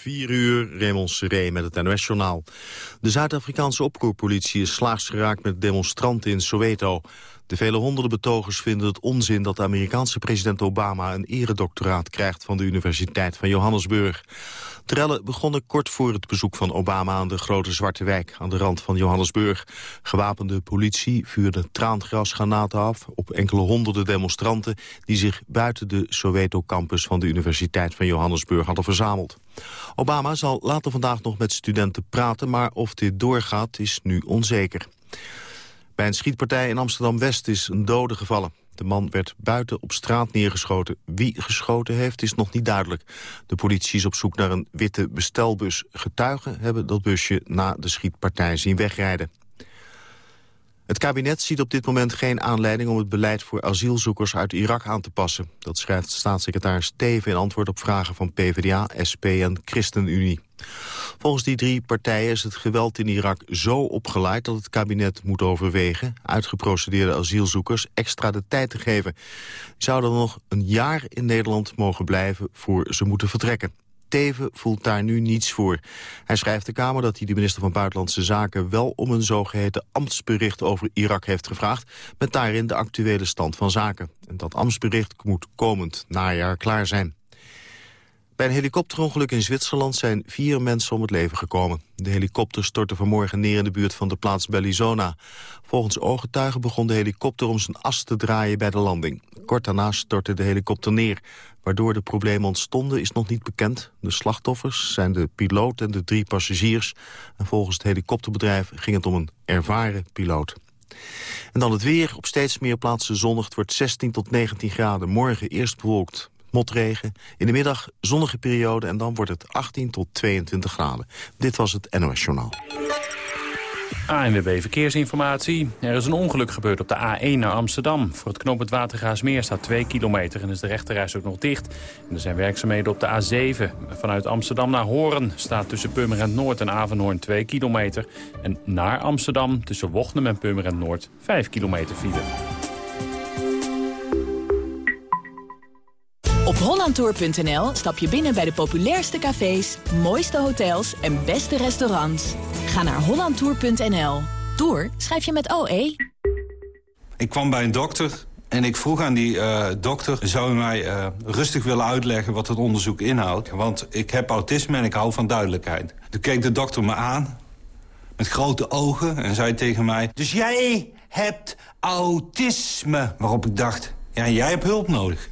4 uur, Raymond Seré met het NOS-journaal. De Zuid-Afrikaanse opkoerpolitie is slaags geraakt met demonstranten in Soweto. De vele honderden betogers vinden het onzin dat de Amerikaanse president Obama een eredoctoraat krijgt van de Universiteit van Johannesburg. De rellen begonnen kort voor het bezoek van Obama aan de grote Zwarte Wijk aan de rand van Johannesburg. Gewapende politie vuurde traangrasgranaten af op enkele honderden demonstranten die zich buiten de Soweto-campus van de Universiteit van Johannesburg hadden verzameld. Obama zal later vandaag nog met studenten praten, maar of dit doorgaat is nu onzeker. Bij een schietpartij in Amsterdam-West is een dode gevallen. De man werd buiten op straat neergeschoten. Wie geschoten heeft is nog niet duidelijk. De politie is op zoek naar een witte bestelbus. Getuigen hebben dat busje na de schietpartij zien wegrijden. Het kabinet ziet op dit moment geen aanleiding om het beleid voor asielzoekers uit Irak aan te passen. Dat schrijft staatssecretaris Teven in antwoord op vragen van PvdA, SP en ChristenUnie. Volgens die drie partijen is het geweld in Irak zo opgeleid dat het kabinet moet overwegen uitgeprocedeerde asielzoekers extra de tijd te geven. Die zouden nog een jaar in Nederland mogen blijven voor ze moeten vertrekken. Teven voelt daar nu niets voor. Hij schrijft de Kamer dat hij de minister van Buitenlandse Zaken... wel om een zogeheten ambtsbericht over Irak heeft gevraagd... met daarin de actuele stand van zaken. En dat ambtsbericht moet komend najaar klaar zijn. Bij een helikopterongeluk in Zwitserland zijn vier mensen om het leven gekomen. De helikopter stortte vanmorgen neer in de buurt van de plaats Bellizona. Volgens ooggetuigen begon de helikopter om zijn as te draaien bij de landing. Kort daarna stortte de helikopter neer. Waardoor de problemen ontstonden is nog niet bekend. De slachtoffers zijn de piloot en de drie passagiers. En volgens het helikopterbedrijf ging het om een ervaren piloot. En dan het weer. Op steeds meer plaatsen zonnig. Het wordt 16 tot 19 graden. Morgen eerst bewolkt motregen. In de middag zonnige periode en dan wordt het 18 tot 22 graden. Dit was het NOS Journaal. ANWB Verkeersinformatie. Er is een ongeluk gebeurd op de A1 naar Amsterdam. Voor het knooppunt Watergaasmeer staat 2 kilometer en is de rechterreis ook nog dicht. En er zijn werkzaamheden op de A7. Vanuit Amsterdam naar Hoorn staat tussen Purmerend Noord en Avenhoorn 2 kilometer. En naar Amsterdam tussen Wochnum en Purmerend Noord 5 kilometer file. Op hollandtour.nl stap je binnen bij de populairste cafés, mooiste hotels en beste restaurants. Ga naar hollandtour.nl. Tour schrijf je met OE. Ik kwam bij een dokter en ik vroeg aan die uh, dokter... zou u mij uh, rustig willen uitleggen wat het onderzoek inhoudt? Want ik heb autisme en ik hou van duidelijkheid. Toen keek de dokter me aan, met grote ogen, en zei tegen mij... Dus jij hebt autisme? Waarop ik dacht, ja, jij hebt hulp nodig.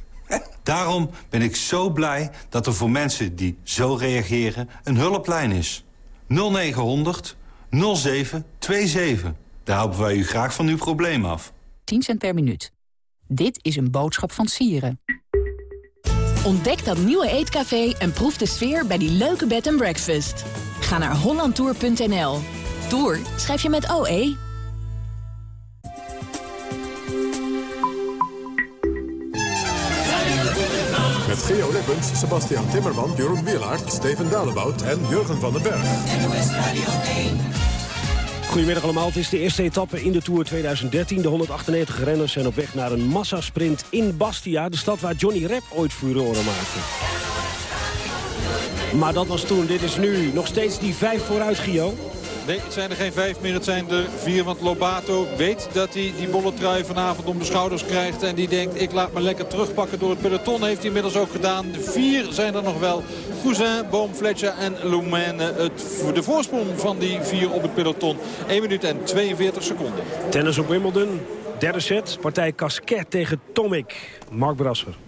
Daarom ben ik zo blij dat er voor mensen die zo reageren een hulplijn is. 0900 0727. Daar helpen wij u graag van uw probleem af. 10 cent per minuut. Dit is een boodschap van Sieren. Ontdek dat nieuwe eetcafé en proef de sfeer bij die leuke bed and breakfast. Ga naar hollandtour.nl. Tour schrijf je met OE. Met Geo Lippens, Sebastian Timmerman, Jeroen Wielaert, Steven Dalebout en Jurgen van den Berg. Goedemiddag allemaal, het is de eerste etappe in de Tour 2013. De 198 renners zijn op weg naar een massasprint in Bastia... de stad waar Johnny Rep ooit furoren maakte. Maar dat was toen, dit is nu nog steeds die vijf vooruit, Gio. Nee, het zijn er geen vijf meer. Het zijn er vier. Want Lobato weet dat hij die bolle trui vanavond om de schouders krijgt. En die denkt, ik laat me lekker terugpakken door het peloton. Heeft hij inmiddels ook gedaan. De vier zijn er nog wel. Cousin, Boom, Fletcher en. Het, de voorsprong van die vier op het peloton. 1 minuut en 42 seconden. Tennis op Wimbledon. Derde set. Partij Casquet tegen Tomic. Mark Brasser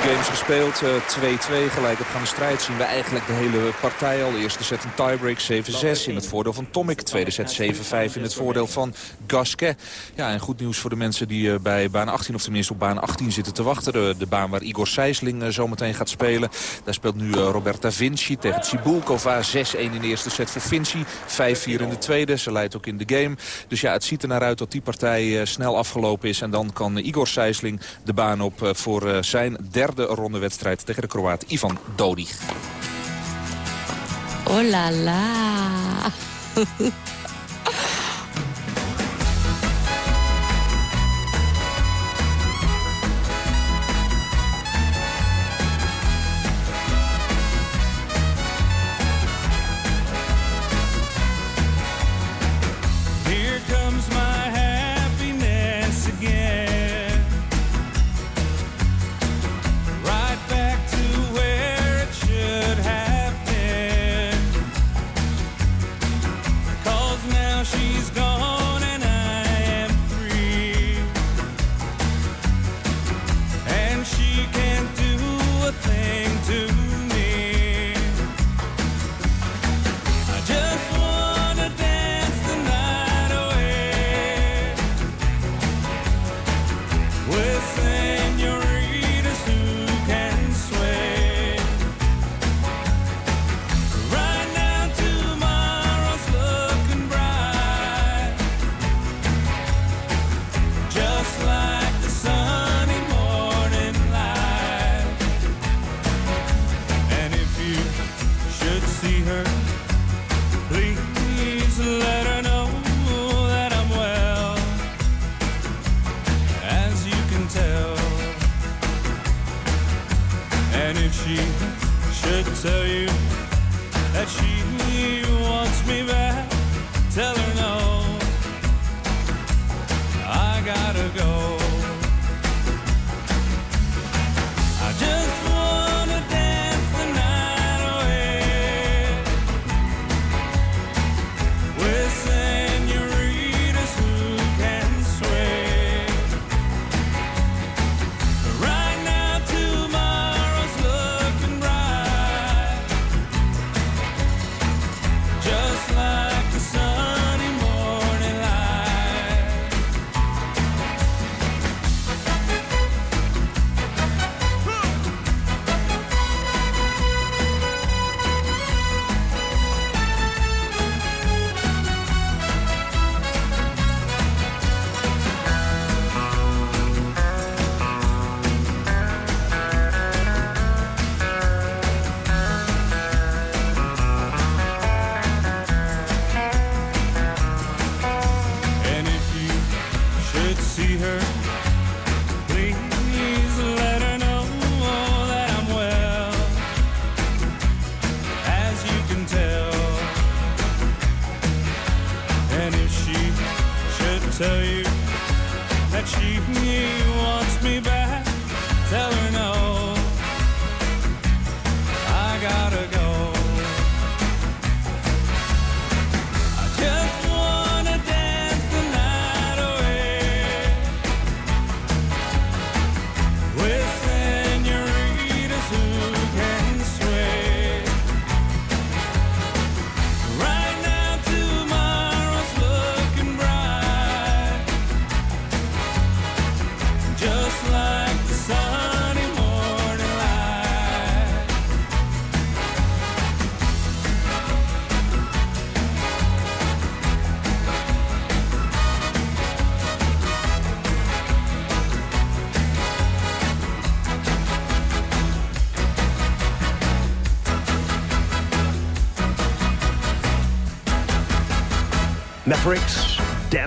games gespeeld. 2-2 uh, gelijk opgaande strijd zien we eigenlijk de hele partij al. Eerste set een tiebreak 7-6 in het voordeel van Tomic. Tweede set 7-5 in het voordeel van Gasquet. Ja, en goed nieuws voor de mensen die uh, bij baan 18 of tenminste op baan 18 zitten te wachten. De, de baan waar Igor Sijsling uh, zometeen gaat spelen. Daar speelt nu Roberta Vinci tegen Tsibulkova. 6-1 in de eerste set voor Vinci. 5-4 in de tweede. Ze leidt ook in de game. Dus ja, het ziet er naar uit dat die partij snel afgelopen is. En dan kan Igor Sijsling de baan op voor zijn derde ronde wedstrijd tegen de Kroaat Ivan Dodig. Oh la la.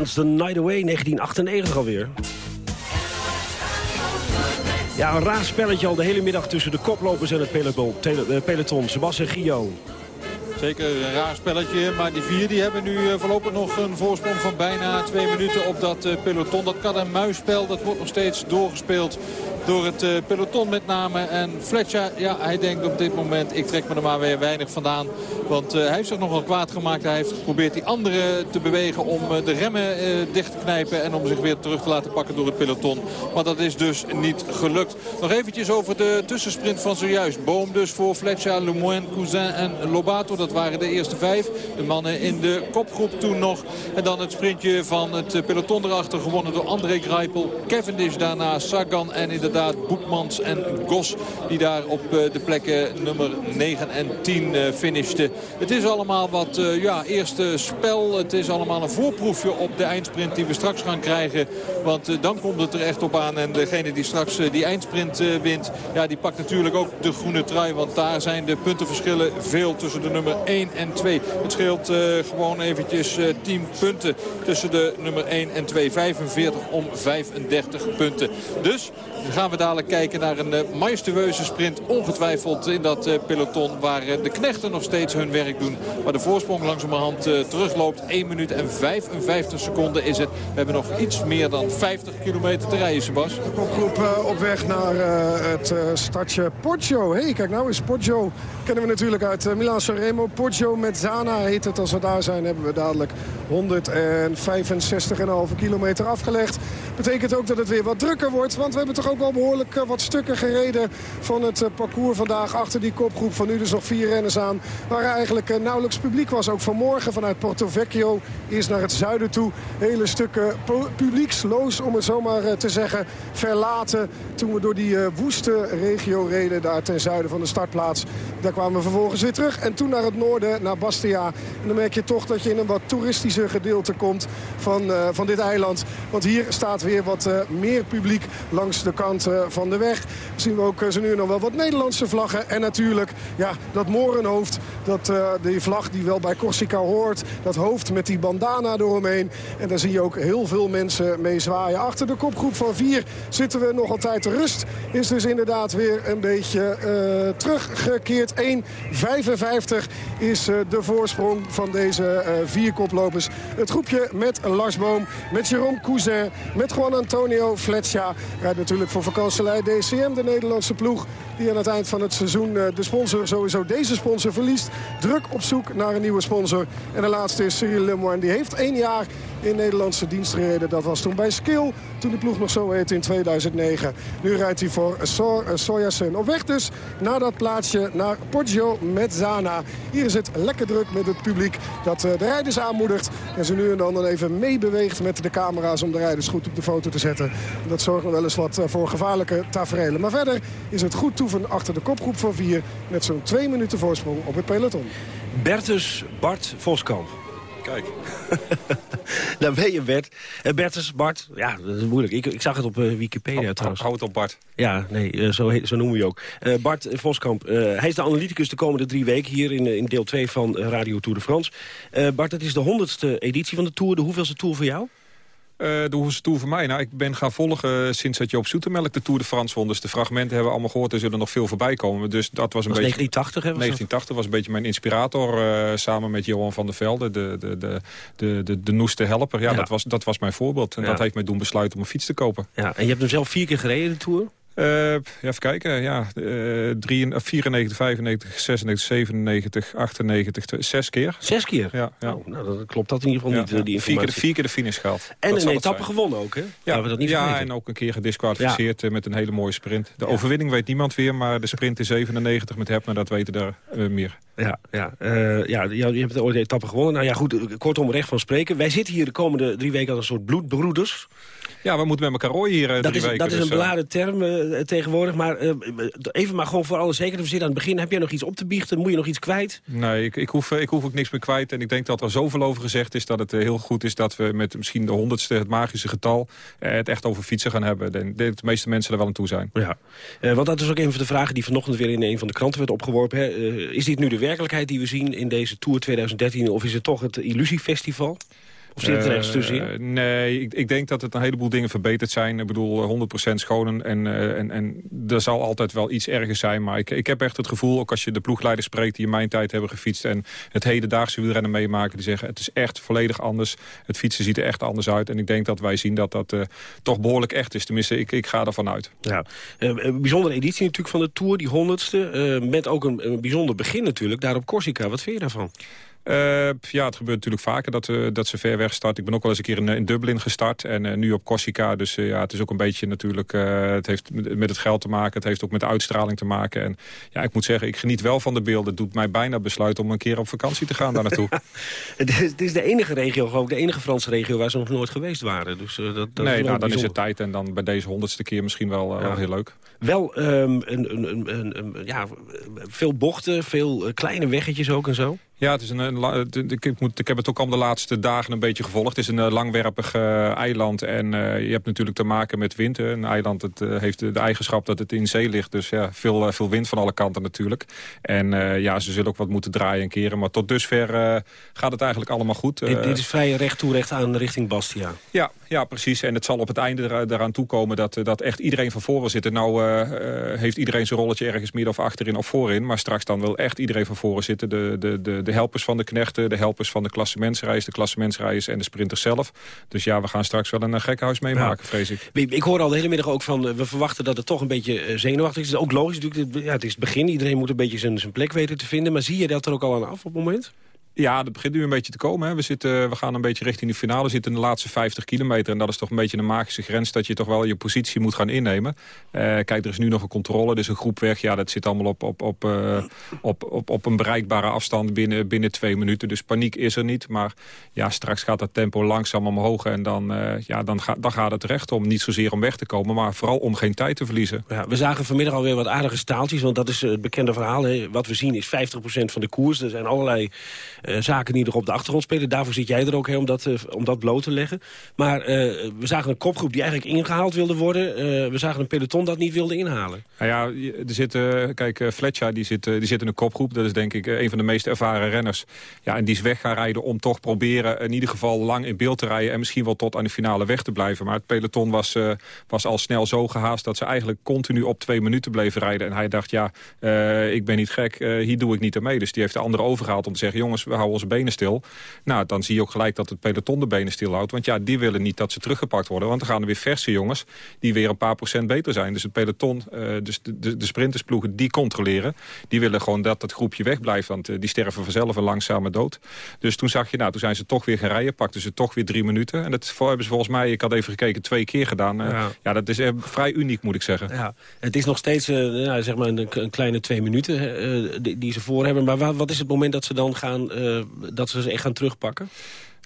Dance the Night Away, 1998 alweer. Ja, een raar spelletje al de hele middag tussen de koplopers en het peloton. Eh, peloton. Sebas en Gio. Zeker een raar spelletje, maar die vier die hebben nu eh, voorlopig nog een voorsprong van bijna twee minuten op dat eh, peloton. Dat kat- en muisspel, dat wordt nog steeds doorgespeeld door het eh, peloton met name. En Fletcher, ja, hij denkt op dit moment, ik trek me er maar weer weinig vandaan. Want eh, hij heeft zich nogal kwaad gemaakt. Hij heeft geprobeerd die anderen te bewegen om eh, de remmen dicht te knijpen. En om zich weer terug te laten pakken door het peloton. Maar dat is dus niet gelukt. Nog eventjes over de tussensprint van zojuist. Boom dus voor Fletcher, Lemoyne, Cousin en Lobato. Dat waren de eerste vijf. De mannen in de kopgroep toen nog. En dan het sprintje van het peloton erachter gewonnen door André Greipel. Cavendish daarna, Sagan en Boekmans en Gos. Die daar op eh, de plekken nummer 9 en 10 eh, finishten. Het is allemaal wat eh, ja, eerste spel. Het is allemaal een voorproefje op de eindsprint die we straks gaan krijgen. Want dan komt het er echt op aan. En degene die straks die eindsprint wint, ja, die pakt natuurlijk ook de groene trui. Want daar zijn de puntenverschillen veel tussen de nummer 1 en 2. Het scheelt gewoon eventjes eh, 10 punten tussen de nummer 1 en 2. 45 om 35 punten. Dus gaan we dadelijk kijken naar een eh, majestueuze sprint. Ongetwijfeld in dat eh, peloton waar eh, de knechten nog steeds hun werk doen. Waar de voorsprong langzamerhand terugloopt. 1 minuut en 55 seconden is het. We hebben nog iets meer dan 50 kilometer te rijden, Sebas. Eh, op weg naar het stadje Poggio. hey, kijk nou eens, Poggio kennen we natuurlijk uit Milan Sanremo. Poggio met Zana heet het. Als we daar zijn hebben we dadelijk 165,5 kilometer afgelegd. Betekent ook dat het weer wat drukker wordt. Want we hebben toch ook wel behoorlijk uh, wat stukken gereden van het uh, parcours vandaag. Achter die kopgroep van nu dus nog vier renners aan. Waar eigenlijk uh, nauwelijks publiek was. Ook vanmorgen vanuit Porto Vecchio eerst naar het zuiden toe. Hele stukken publieksloos om het zomaar te zeggen verlaten. Toen we door die woeste regio reden daar ten zuiden van de startplaats. Daar kwamen we vervolgens weer terug. En toen naar het noorden, naar Bastia. En dan merk je toch dat je in een wat toeristischer gedeelte komt van, van dit eiland. Want hier staat weer wat meer publiek langs de kant kant van de weg. Zien we ook zo nu nog wel wat Nederlandse vlaggen. En natuurlijk ja, dat morenhoofd, dat, die vlag die wel bij Corsica hoort. Dat hoofd met die bandana eromheen. En daar zie je ook heel veel mensen mee zwaaien. Achter de kopgroep van vier zitten we nog altijd. De rust is dus inderdaad weer een beetje teruggekeerd. 1,55 is de voorsprong van deze uh, vier koplopers. Het groepje met Lars Boom, met Jérôme Cousin, met Juan Antonio Fletcher. Rijdt natuurlijk voor vakantselij DCM, de Nederlandse ploeg. Die aan het eind van het seizoen de sponsor, sowieso deze sponsor, verliest. Druk op zoek naar een nieuwe sponsor. En de laatste is Cyril Lemoine. Die heeft één jaar in Nederlandse dienst gereden. Dat was toen bij Skill, toen de ploeg nog zo heette in 2009. Nu rijdt hij voor so Sojasen. Op weg dus naar dat plaatsje, naar Poggio Mezzana. Hier is het lekker druk met het publiek dat eh, de rijders aanmoedigt. En ze nu en dan even meebeweegt met de camera's om de rijders goed op de foto te zetten. Dat zorgt wel eens wat eh, voor gevaarlijke tafereelen. Maar verder is het goed toeven achter de kopgroep van vier... met zo'n twee minuten voorsprong op het peloton. Bertus Bart Voskamp. Kijk. Daar ben je, Bert. Uh, Bertus, Bart. Ja, dat is moeilijk. Ik, ik zag het op uh, Wikipedia trouwens. Hou het op Bart. Ja, nee, uh, zo, zo noemen we je ook. Bart Voskamp, hij is de analyticus de komende drie weken... hier in, in deel 2 van Radio Tour de France. Bart, het is de honderdste editie van de Tour. De hoeveelste Tour voor jou? Uh, de hoeveelste Tour voor mij? Nou, ik ben gaan volgen sinds dat je op Zoetemelk de Tour de France won. Dus de fragmenten hebben we allemaal gehoord. Er zullen nog veel voorbij komen. Dus dat was een was beetje... 1980, hè? 1980 was een beetje mijn inspirator. Uh, samen met Johan van der Velde, de, de, de, de, de, de noeste helper. Ja, ja, Dat, was, dat was mijn voorbeeld. En ja. dat heeft mij doen besluiten om een fiets te kopen. Ja, en je hebt hem zelf vier keer gereden, de Tour? Uh, ja, even kijken. Ja, uh, 94, 95, 96, 97, 98, zes keer. Zes keer? Ja. ja. Oh, nou, dat klopt dat in ieder geval ja, niet, ja. die vier keer, vier keer de finish gehaald. En dat een etappe gewonnen ook, hè? Ja, we dat niet ja en ook een keer gedisqualificeerd ja. met een hele mooie sprint. De overwinning weet niemand weer, maar de sprint in 97 met Hepner, dat weten uh, meer. Ja, ja, ja, je hebt ooit de etappe gewonnen. Nou ja, goed, kortom recht van spreken. Wij zitten hier de komende drie weken als een soort bloedbroeders. Ja, we moeten met elkaar rooien hier uh, dat is, weken. Dat is dus, een beladen term uh, tegenwoordig. Maar uh, even maar gewoon voor alle zekerheid. We zitten aan het begin. Heb jij nog iets op te biechten? Moet je nog iets kwijt? Nee, ik, ik, hoef, ik hoef ook niks meer kwijt. En ik denk dat er zoveel over gezegd is dat het heel goed is... dat we met misschien de honderdste, het magische getal... het echt over fietsen gaan hebben. De, de, de meeste mensen er wel aan toe zijn. Ja, want dat is ook een van de vragen die vanochtend weer in een van de kranten werd opgeworpen. Hè. is dit nu de werkelijkheid die we zien in deze Tour 2013? Of is het toch het illusiefestival? Of zit het ergens? Uh, nee, ik, ik, denk dat het een heleboel dingen verbeterd zijn. Ik bedoel, 100% schonen. En, uh, en, en er zal altijd wel iets ergens zijn. Maar ik, ik heb echt het gevoel, ook als je de ploegleiders spreekt... die in mijn tijd hebben gefietst en het hedendaagse wielrennen meemaken... die zeggen, het is echt volledig anders. Het fietsen ziet er echt anders uit. En ik denk dat wij zien dat dat uh, toch behoorlijk echt is. Tenminste, ik, ik ga ervan uit. Ja, een bijzondere editie natuurlijk van de Tour, die honderdste. met ook een, een bijzonder begin natuurlijk, daar op Corsica. Wat vind je daarvan? Uh, ja, het gebeurt natuurlijk vaker dat, uh, dat ze ver weg starten. Ik ben ook wel eens een keer in, in Dublin gestart en uh, nu op Corsica. Dus ja, het is ook een beetje natuurlijk... het heeft met het geld te maken, het heeft ook met de uitstraling te maken. En ja, ik moet zeggen, ik geniet wel van de beelden. Het doet mij bijna besluiten om een keer op vakantie te gaan daar naartoe. het, is, het, is, de enige regio, ik, de enige Franse regio waar ze nog nooit geweest waren. Dus, dat, dat nee, is nou, dan is het tijd en dan bij deze honderdste keer misschien wel, ja. wel heel leuk. Wel um, een, een, een, een, ja, veel bochten, veel kleine weggetjes ook en zo. Ja, het is een, een, ik, moet, ik heb het ook al de laatste dagen een beetje gevolgd. Het is een uh, langwerpig uh, eiland en uh, je hebt natuurlijk te maken met wind. Een eiland het, heeft de, eigenschap dat het in zee ligt. Dus ja, veel, veel wind van alle kanten natuurlijk. En ja, ze zullen ook wat moeten draaien en keren. Maar tot dusver gaat het eigenlijk allemaal goed. dit, dit is vrij recht toe, recht aan richting Bastia. Ja, ja, precies. En het zal op het einde er, eraan toekomen dat, dat echt iedereen van voren zit. Nou heeft iedereen zijn rolletje ergens midden of achterin of voorin. Maar straks dan wil echt iedereen van voren zitten. De, de, de, de helpers van de knechten, de helpers van de klassementsreis, de klassementsreis en de sprinters zelf. Dus ja, we gaan straks wel een gekkenhuis meemaken, vrees ik. Ik hoor al de hele middag ook van, we verwachten dat het toch een beetje zenuwachtig is ook logisch natuurlijk, ja, het is het begin. Iedereen moet een beetje zijn, zijn plek weten te vinden. Maar zie je dat er ook al aan af op het moment? Ja, dat begint nu een beetje te komen. Hè. We, zitten, we gaan een beetje richting de finale. We zitten in de laatste 50 kilometer. En dat is toch een beetje een magische grens dat je toch wel je positie moet gaan innemen. Uh, kijk, er is nu nog een controle. Is een groep weg. Ja, dat zit allemaal op, op, op, uh, op, op, op een bereikbare afstand binnen, binnen twee minuten. Dus paniek is er niet. Maar ja, straks gaat dat tempo langzaam omhoog. En dan, ja, dan, ga, dan gaat het recht om. Niet zozeer om weg te komen, maar vooral om geen tijd te verliezen. Ja, we zagen vanmiddag alweer wat aardige staaltjes. Want dat is het bekende verhaal. Hè. Wat we zien is 50% van de koers. Er zijn allerlei zaken die nog op de achtergrond spelen. Daarvoor zit jij er ook, hè, om, dat, om dat bloot te leggen. Maar we zagen een kopgroep die eigenlijk ingehaald wilde worden. we zagen een peloton dat niet wilde inhalen. Nou ja, er zitten, kijk, Fletcher die zit, die zit in een kopgroep. Dat is denk ik een van de meest ervaren renners. Ja, en die is weg gaan rijden om toch proberen in ieder geval lang in beeld te rijden... en misschien wel tot aan de finale weg te blijven. Maar het peloton was, was al snel zo gehaast dat ze eigenlijk continu op twee minuten bleven rijden. En hij dacht, ja, ik ben niet gek, hier doe ik niet aan mee. Dus die heeft de anderen overgehaald om te zeggen... jongens, houden onze benen stil. Nou, dan zie je ook gelijk dat het peloton de benen stil houdt. Want ja, die willen niet dat ze teruggepakt worden. Want dan gaan er weer verse jongens die weer een paar procent beter zijn. Dus het peloton, uh, dus de, de, de sprintersploegen, die controleren. Die willen gewoon dat het groepje wegblijft. Want die sterven vanzelf een langzame dood. Dus toen zag je, nou, toen zijn ze toch weer gaan rijden. Pakten ze toch weer drie minuten. En dat hebben ze volgens mij, ik had even gekeken, twee keer gedaan. Ja. ja, dat is vrij uniek, moet ik zeggen. Ja, het is nog steeds uh, zeg maar een, een, kleine twee minuten die, die, ze voor hebben. Maar wat, wat is het moment dat ze dan gaan, uh, dat ze echt gaan terugpakken?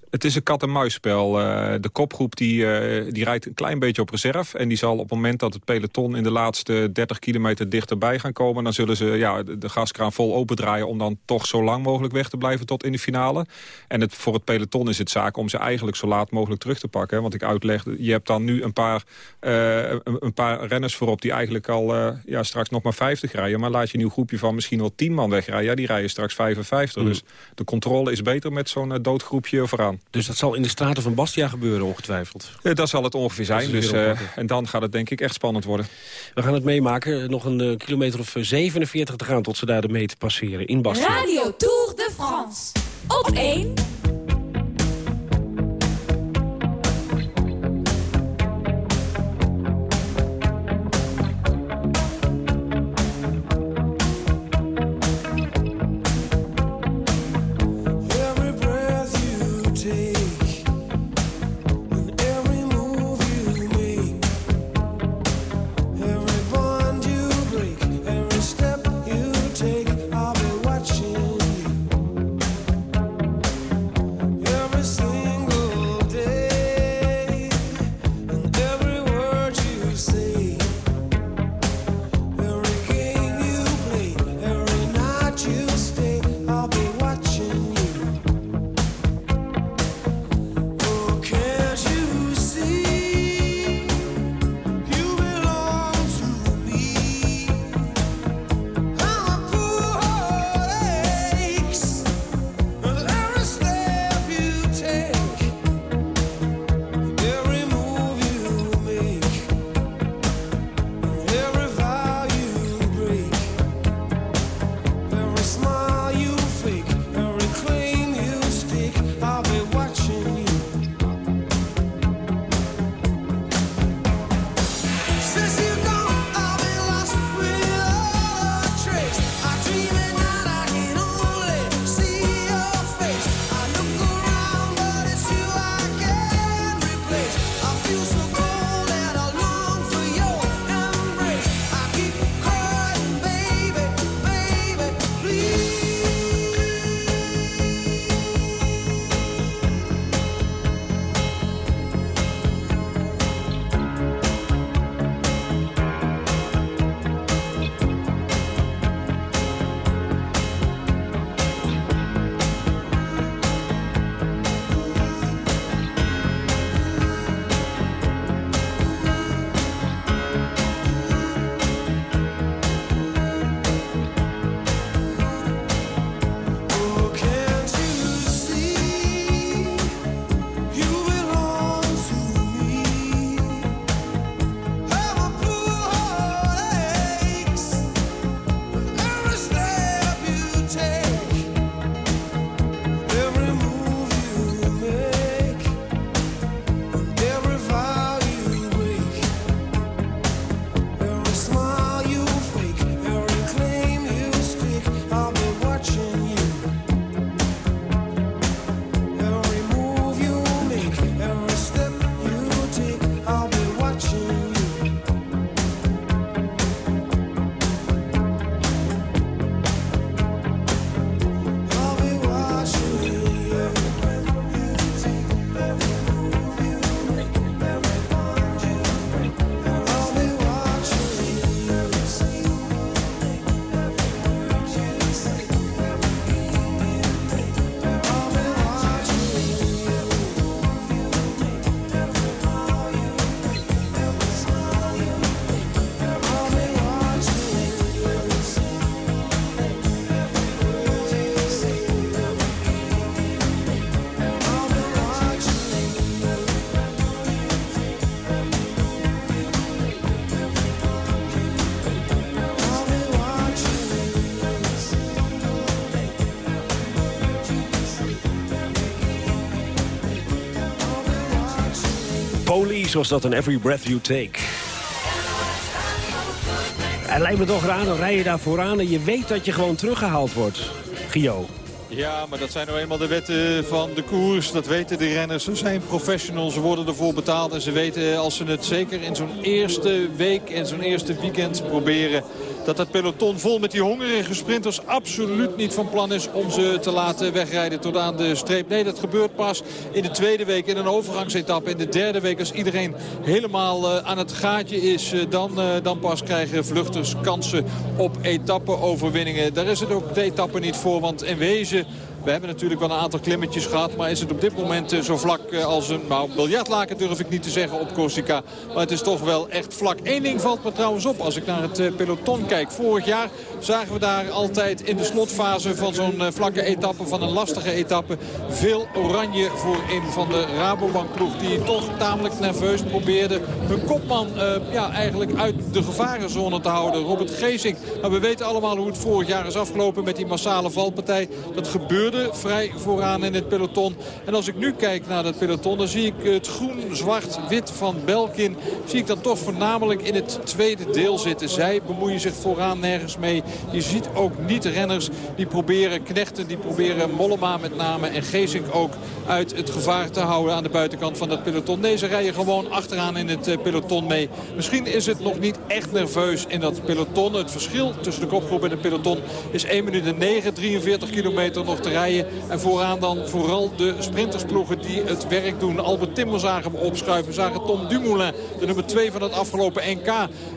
Het is een kat-en-muisspel. Uh, de kopgroep die, uh, die rijdt een klein beetje op reserve. En die zal op het moment dat het peloton in de laatste 30 kilometer dichterbij gaan komen... dan zullen ze ja, de gaskraan vol opendraaien om dan toch zo lang mogelijk weg te blijven tot in de finale. En het, voor het peloton is het zaak om ze eigenlijk zo laat mogelijk terug te pakken. Want ik uitleg, je hebt dan nu een paar, uh, een, een, paar renners voorop die eigenlijk al ja, straks nog maar 50 rijden. Maar laat je een nieuw groepje van misschien wel 10 man wegrijden. Ja, die rijden straks 55. Mm. Dus de controle is beter met zo'n doodgroepje vooraan. Dus dat zal in de straten van Bastia gebeuren ongetwijfeld? Ja, dat zal het ongeveer zijn. Dus, uh, en dan gaat het denk ik echt spannend worden. We gaan het meemaken. Nog een uh, kilometer of 47 te gaan tot ze daar de meet passeren in Bastia. Radio Tour de France. Op 1... Police was dat een Every Breath You Take. Het lijkt me toch raar, dan rij je daar vooraan en je weet dat je gewoon teruggehaald wordt. Gio. Ja, maar dat zijn nou eenmaal de wetten van de koers. Dat weten de renners. Ze zijn professionals, ze worden ervoor betaald. En ze weten als ze het zeker in zo'n eerste week en zo'n eerste weekend proberen dat het peloton vol met die hongerige sprinters absoluut niet van plan is om ze te laten wegrijden tot aan de streep. Nee, dat gebeurt pas in de tweede week in een overgangsetappe. In de derde week als iedereen helemaal uh, aan het gaatje is, uh, dan, uh, dan pas krijgen vluchters kansen op etappe-overwinningen. Daar is het ook de etappe niet voor, want in wezen we hebben natuurlijk wel een aantal klimmetjes gehad. Maar is het op dit moment zo vlak als een nou, biljartlaken durf ik niet te zeggen op Corsica. Maar het is toch wel echt vlak. Eén ding valt me trouwens op als ik naar het peloton kijk. Vorig jaar zagen we daar altijd in de slotfase van zo'n vlakke etappe, van een lastige etappe, veel oranje voorin van de Rabobank ploeg. Die toch tamelijk nerveus probeerde hun kopman ja, eigenlijk uit de gevarenzone te houden. Robert Geesink. Nou, we weten allemaal hoe het vorig jaar is afgelopen met die massale valpartij. Dat vrij vooraan in het peloton. En als ik nu kijk naar dat peloton, dan zie ik het groen, zwart, wit van Belkin. Zie ik dan toch voornamelijk in het tweede deel zitten. Zij bemoeien zich vooraan nergens mee. Je ziet ook niet renners die proberen knechten, die proberen Mollema met name en Geesink ook uit het gevaar te houden aan de buitenkant van dat peloton. Nee, ze rijden gewoon achteraan in het peloton mee. Misschien is het nog niet echt nerveus in dat peloton. Het verschil tussen de kopgroep en het peloton is 1 minuut en 9, 43 kilometer nog te rijden. En vooraan dan vooral de sprintersploegen die het werk doen. Albert Timmer zagen we opschuiven. Zagen Tom Dumoulin, de nummer 2 van het afgelopen NK.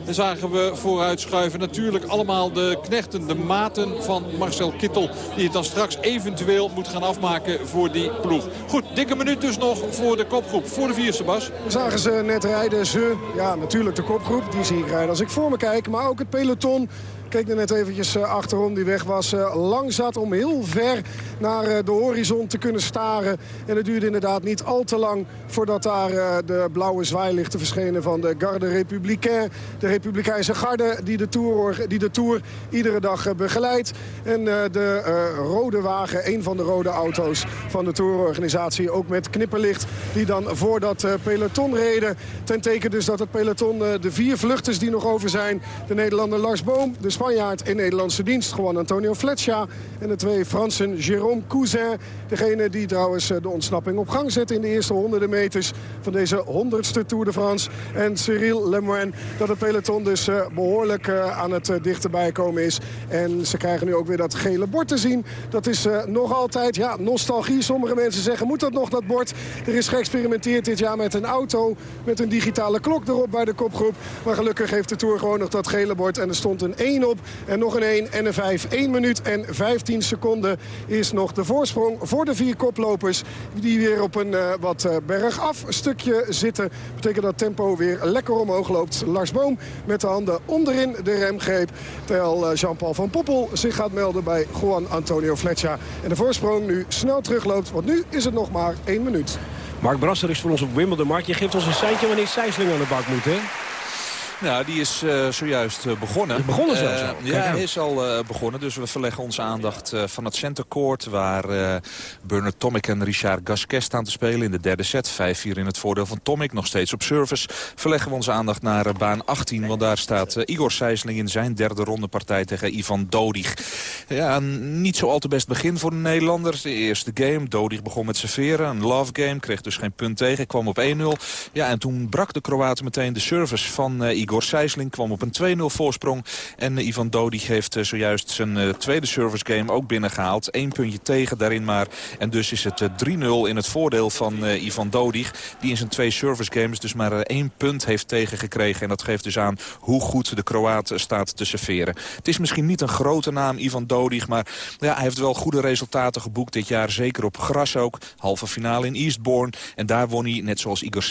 En zagen we vooruitschuiven. Natuurlijk allemaal de knechten, de maten van Marcel Kittel. Die het dan straks eventueel moet gaan afmaken voor die ploeg. Goed, dikke minuut dus nog voor de kopgroep. Voor de vier, Sebas. We zagen ze net rijden. Ze, ja natuurlijk de kopgroep. Die zie ik rijden als ik voor me kijk. Maar ook het peloton keek er net eventjes achterom. Die weg was lang zat om heel ver naar de horizon te kunnen staren. En het duurde inderdaad niet al te lang voordat daar de blauwe zwaailichten verschenen van de Garde Républicain. De Republikeinse garde die de Tour, die de tour iedere dag begeleidt. En de rode wagen, een van de rode auto's van de Tourorganisatie. Ook met knipperlicht die dan voor dat peloton reden. Ten teken dus dat het peloton de vier vluchters die nog over zijn. De Nederlander Lars Boom, de In Nederlandse dienst. Juan Antonio Fletcher en de twee Fransen Jérôme Cousin. Degene die trouwens de ontsnapping op gang zet in de eerste honderden meters van deze honderdste Tour de France. En Cyril Lemoine dat het peloton dus behoorlijk aan het dichterbij komen is. En ze krijgen nu ook weer dat gele bord te zien. Dat is nog altijd ja, nostalgie. Sommige mensen zeggen moet dat nog dat bord. Er is geëxperimenteerd dit jaar met een auto. Met een digitale klok erop bij de kopgroep. Maar gelukkig heeft de Tour gewoon nog dat gele bord. En er stond een 1 en nog een 1 en een 5. 1 minuut en 15 seconden is nog de voorsprong voor de vier koplopers. Die weer op een uh, wat uh, bergaf stukje zitten. Betekent dat tempo weer lekker omhoog loopt. Lars Boom met de handen onderin de remgreep. Terwijl uh, Jean-Paul van Poppel zich gaat melden bij Juan Antonio Fletcher. En de voorsprong nu snel terugloopt. Want nu is het nog maar 1 minuut. Mark Brasser is voor ons op Wimbledon. Mark, je geeft ons een seintje wanneer Sijsling aan de bak moet, hè? Nou, die is uh, zojuist uh, begonnen. Is begonnen zelfs al? Uh, ja, hij is al begonnen. Dus we verleggen onze aandacht van het centercourt... waar Bernard Tomic en Richard Gasquet staan te spelen in de derde set. 5-4 in het voordeel van Tomic, nog steeds op service. Verleggen we onze aandacht naar baan 18... want daar staat Igor Sijsling in zijn derde rondepartij tegen Ivan Dodig. Ja, niet zo al te best begin voor de Nederlander. De eerste game, Dodig begon met serveren. Een love game, kreeg dus geen punt tegen. Kwam op 1-0. Ja, en toen brak de Kroaten meteen de service van Igor Igor Sijsling kwam op een 2-0 voorsprong. En uh, Ivan Dodig heeft uh, zojuist zijn uh, tweede service game ook binnengehaald. Eén puntje tegen daarin maar. En dus is het 3-0 in het voordeel van Ivan Dodig. Die in zijn twee service games dus maar één punt heeft tegengekregen. En dat geeft dus aan hoe goed de Kroaat staat te serveren. Het is misschien niet een grote naam, Ivan Dodig. Maar ja, hij heeft wel goede resultaten geboekt dit jaar. Zeker op gras ook. Halve finale in Eastbourne. En daar won hij, net zoals Igor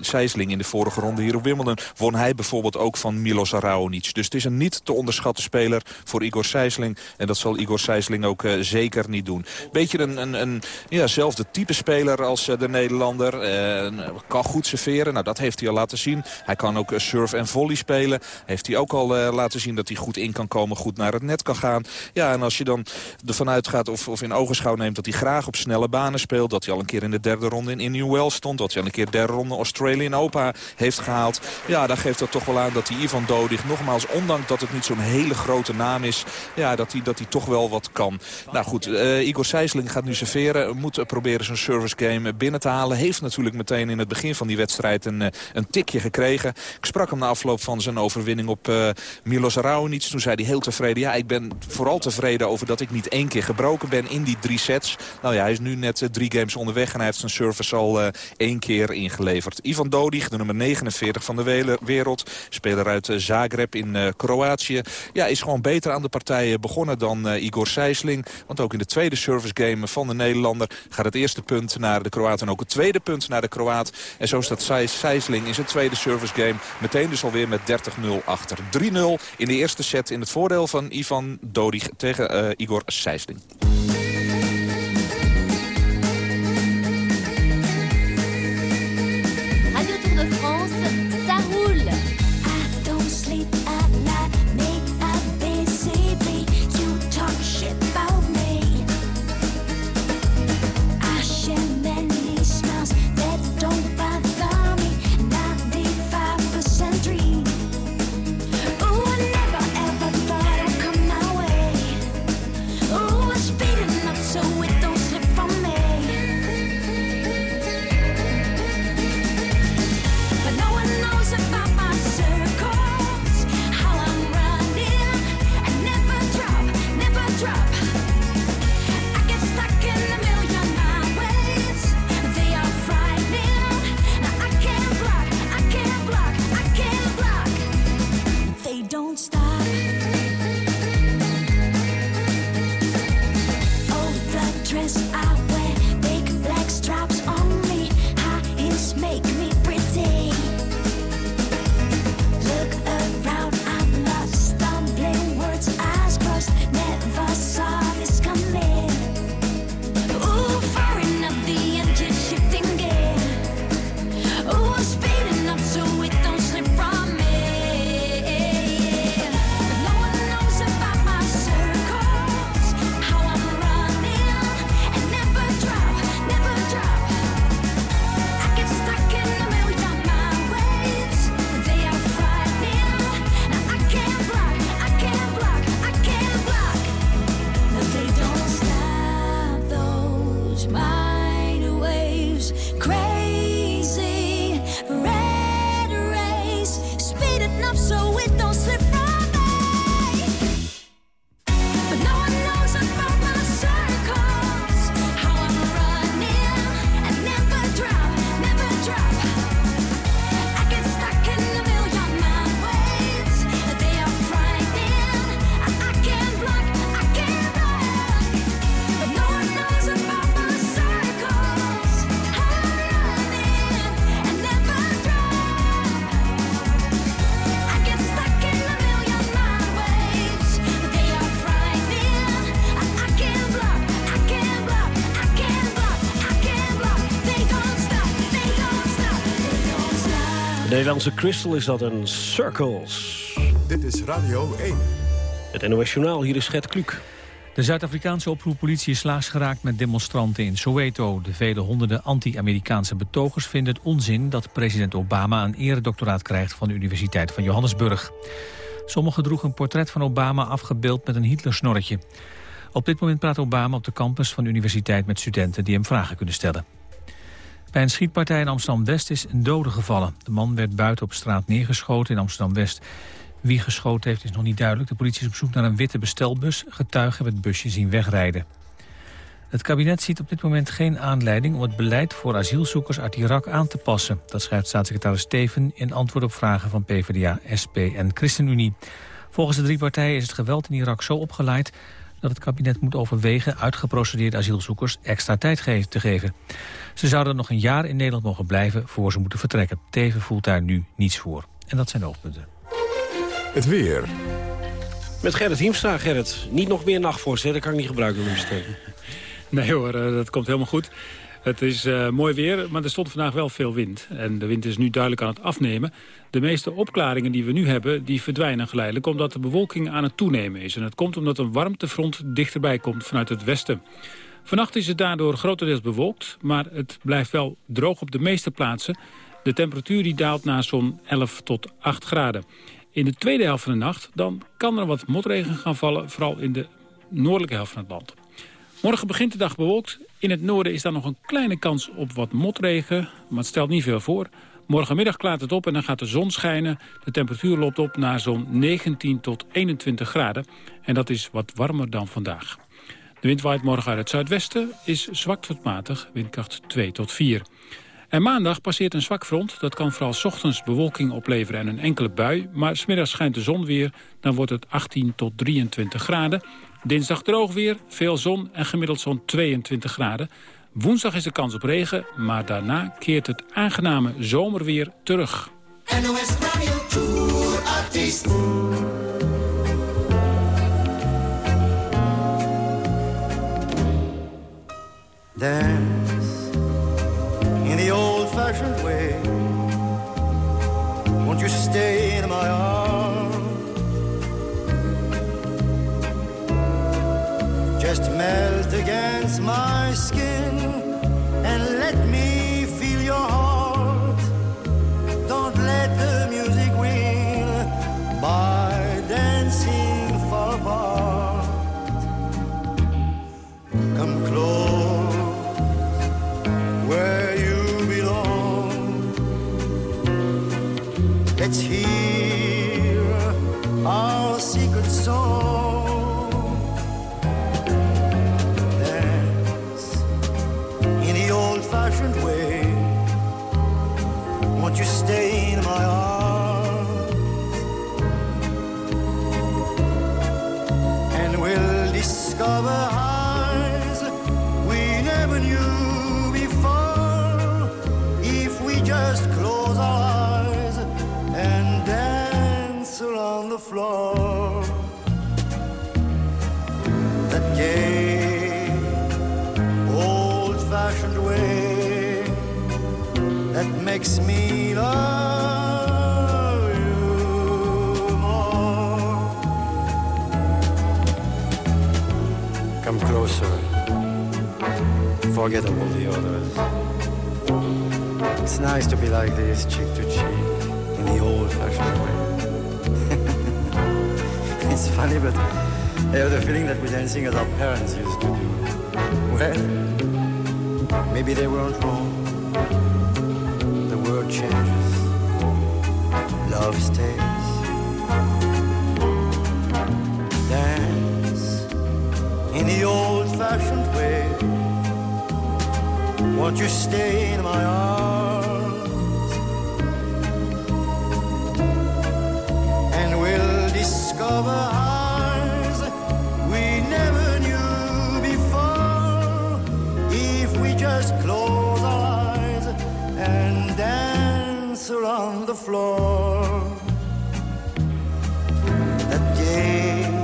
Sijsling in de vorige ronde hier op Wimbledon... won hij bijvoorbeeld bijvoorbeeld ook van Milos Raonic. Dus het is een niet te onderschatten speler voor Igor Sijsling. En dat zal Igor Sijsling ook uh, zeker niet doen. Beetje een, een, een ja, zelfde type speler als uh, de Nederlander. Uh, kan goed serveren. Nou, dat heeft hij al laten zien. Hij kan ook surf en volley spelen. Heeft hij ook al laten zien dat hij goed in kan komen. Goed naar het net kan gaan. Ja, en als je dan ervan uitgaat of, of in ogenschouw neemt dat hij graag op snelle banen speelt. Dat hij al een keer in de derde ronde in, New Wells stond. Dat hij al een keer derde ronde Australian Open heeft gehaald. Ja, dan geeft dat toch wel aan dat hij Ivan Dodig nogmaals, ondanks dat het niet zo'n hele grote naam is... ja, dat hij, dat toch wel wat kan. Nou goed, uh, Igor Sijsling gaat nu serveren. Moet proberen zijn service game binnen te halen. Heeft natuurlijk meteen in het begin van die wedstrijd een, eh, een tikje gekregen. Ik sprak hem na afloop van zijn overwinning op Milos Raonic. Toen zei hij heel tevreden. Ja, ik ben vooral tevreden over dat ik niet één keer gebroken ben in die drie sets. Nou ja, hij is nu net drie games onderweg en hij heeft zijn service al één keer ingeleverd. Ivan Dodig, de nummer 49 van de wereld. Speler uit Zagreb in Kroatië. Ja, is gewoon beter aan de partijen begonnen dan uh, Igor Sijsling. Want ook in de tweede service game van de Nederlander gaat het eerste punt naar de Kroaat en ook het tweede punt naar de Kroaat. En zo staat Sijsling in zijn tweede service game meteen dus alweer met 30-0 achter. 3-0 in de eerste set in het voordeel van Ivan Dodig tegen Igor Sijsling. Nederlandse Crystal is dat een Circles. Dit is Radio 1. Het NOS Journaal, hier is Gert Kluk. De Zuid-Afrikaanse oproeppolitie is slaags geraakt met demonstranten in Soweto. De vele honderden anti-Amerikaanse betogers vinden het onzin... dat president Obama een eredoctoraat krijgt van de Universiteit van Johannesburg. Sommigen droegen een portret van Obama afgebeeld met een Hitlersnorretje. Op dit moment praat Obama op de campus van de universiteit met studenten... die hem vragen kunnen stellen. Bij een schietpartij in Amsterdam-West is een dode gevallen. De man werd buiten op straat neergeschoten in Amsterdam-West. Wie geschoten heeft is nog niet duidelijk. De politie is op zoek naar een witte bestelbus. Getuigen hebben het busje zien wegrijden. Het kabinet ziet op dit moment geen aanleiding om het beleid voor asielzoekers uit Irak aan te passen. Dat schrijft staatssecretaris Steven in antwoord op vragen van PvdA, SP en ChristenUnie. Volgens de drie partijen is het geweld in Irak zo opgeleid dat het kabinet moet overwegen uitgeprocedeerde asielzoekers extra tijd te geven. Ze zouden nog een jaar in Nederland mogen blijven voor ze moeten vertrekken. Teven voelt daar nu niets voor. En dat zijn de hoofdpunten. Het weer. Met Gerrit Hiemstra, Gerrit. Niet nog meer nachtvorst, hè? Dat kan ik niet gebruiken Nee hoor, eh, dat komt helemaal goed. Het is uh, mooi weer, maar er stond vandaag wel veel wind. En de wind is nu duidelijk aan het afnemen. De meeste opklaringen die we nu hebben, die verdwijnen geleidelijk... omdat de bewolking aan het toenemen is. En dat komt omdat een warmtefront dichterbij komt vanuit het westen. Vannacht is het daardoor grotendeels bewolkt, maar het blijft wel droog op de meeste plaatsen. De temperatuur die daalt naar zo'n 11 tot 8 graden. In de tweede helft van de nacht dan kan er wat motregen gaan vallen, vooral in de noordelijke helft van het land. Morgen begint de dag bewolkt. In het noorden is dan nog een kleine kans op wat motregen, maar het stelt niet veel voor. Morgenmiddag klaart het op en dan gaat de zon schijnen. De temperatuur loopt op naar zo'n 19 tot 21 graden. En dat is wat warmer dan vandaag. De wind waait morgen uit het zuidwesten, is zwak tot matig, windkracht 2 tot 4. En maandag passeert een zwak front. Dat kan vooral ochtends bewolking opleveren en een enkele bui. Maar smiddags schijnt de zon weer. Dan wordt het 18 tot 23 graden. Dinsdag droog weer, veel zon en gemiddeld zo'n 22 graden. Woensdag is de kans op regen, maar daarna keert het aangename zomerweer terug. NOS Radio Tour Artiest. Dance in the old-fashioned way Won't you stay in my arms Just melt against my skin floor. That gay old-fashioned way that makes me love you more. Come closer, forget all the others. It's nice to be like this, cheek to cheek, in the old-fashioned way. It's funny, but I have the feeling that we're dancing as our parents used to do. Well, maybe they weren't wrong. The world changes, love stays. Dance in the old-fashioned way. Won't you stay in my arms? That game,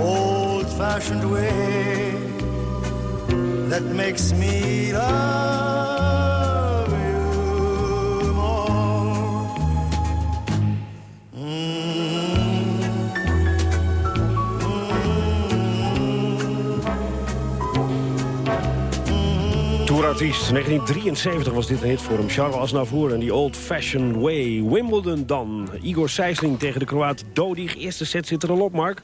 old fashioned way that makes me love Tourartiest, 1973 was dit een hit voor hem. Charles Aznavour en die Old Fashioned Way. Wimbledon dan. Igor Sijsling tegen de Kroaat Dodig. Eerste set zit er al op, Mark.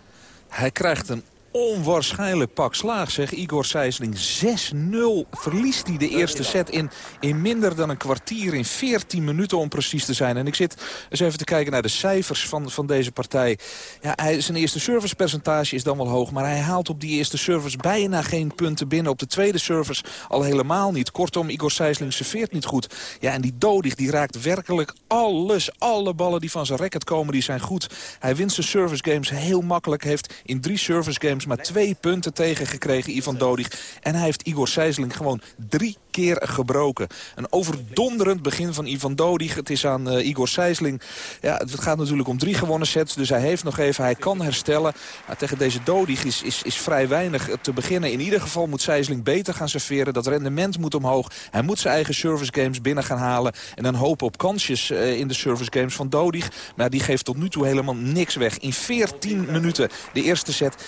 Hij krijgt een onwaarschijnlijk pak slaag, zeg. Igor Sijsling 6-0 verliest hij de eerste set in, in minder dan een kwartier. In 14 minuten om precies te zijn. En ik zit eens even te kijken naar de cijfers van, van deze partij. Ja, hij, zijn eerste servicepercentage is dan wel hoog. Maar hij haalt op die eerste service bijna geen punten binnen. Op de tweede service al helemaal niet. Kortom, Igor Sijsling serveert niet goed. Ja, en die Dodig die raakt werkelijk alles. Alle ballen die van zijn racket komen, die zijn goed. Hij wint zijn service games heel makkelijk. Heeft in drie service games maar twee punten tegengekregen, Ivan Dodig. En hij heeft Igor Sijsling gewoon drie keer gebroken. Een overdonderend begin van Ivan Dodig. Het is aan uh, Igor Sijsling. Ja, het gaat natuurlijk om drie gewonnen sets. Dus hij heeft nog even, hij kan herstellen. Maar tegen deze Dodig is, is, is vrij weinig te beginnen. In ieder geval moet Sijsling beter gaan serveren. Dat rendement moet omhoog. Hij moet zijn eigen service games binnen gaan halen. En dan hopen op kansjes uh, in de service games van Dodig. Maar die geeft tot nu toe helemaal niks weg. In 14 minuten de eerste set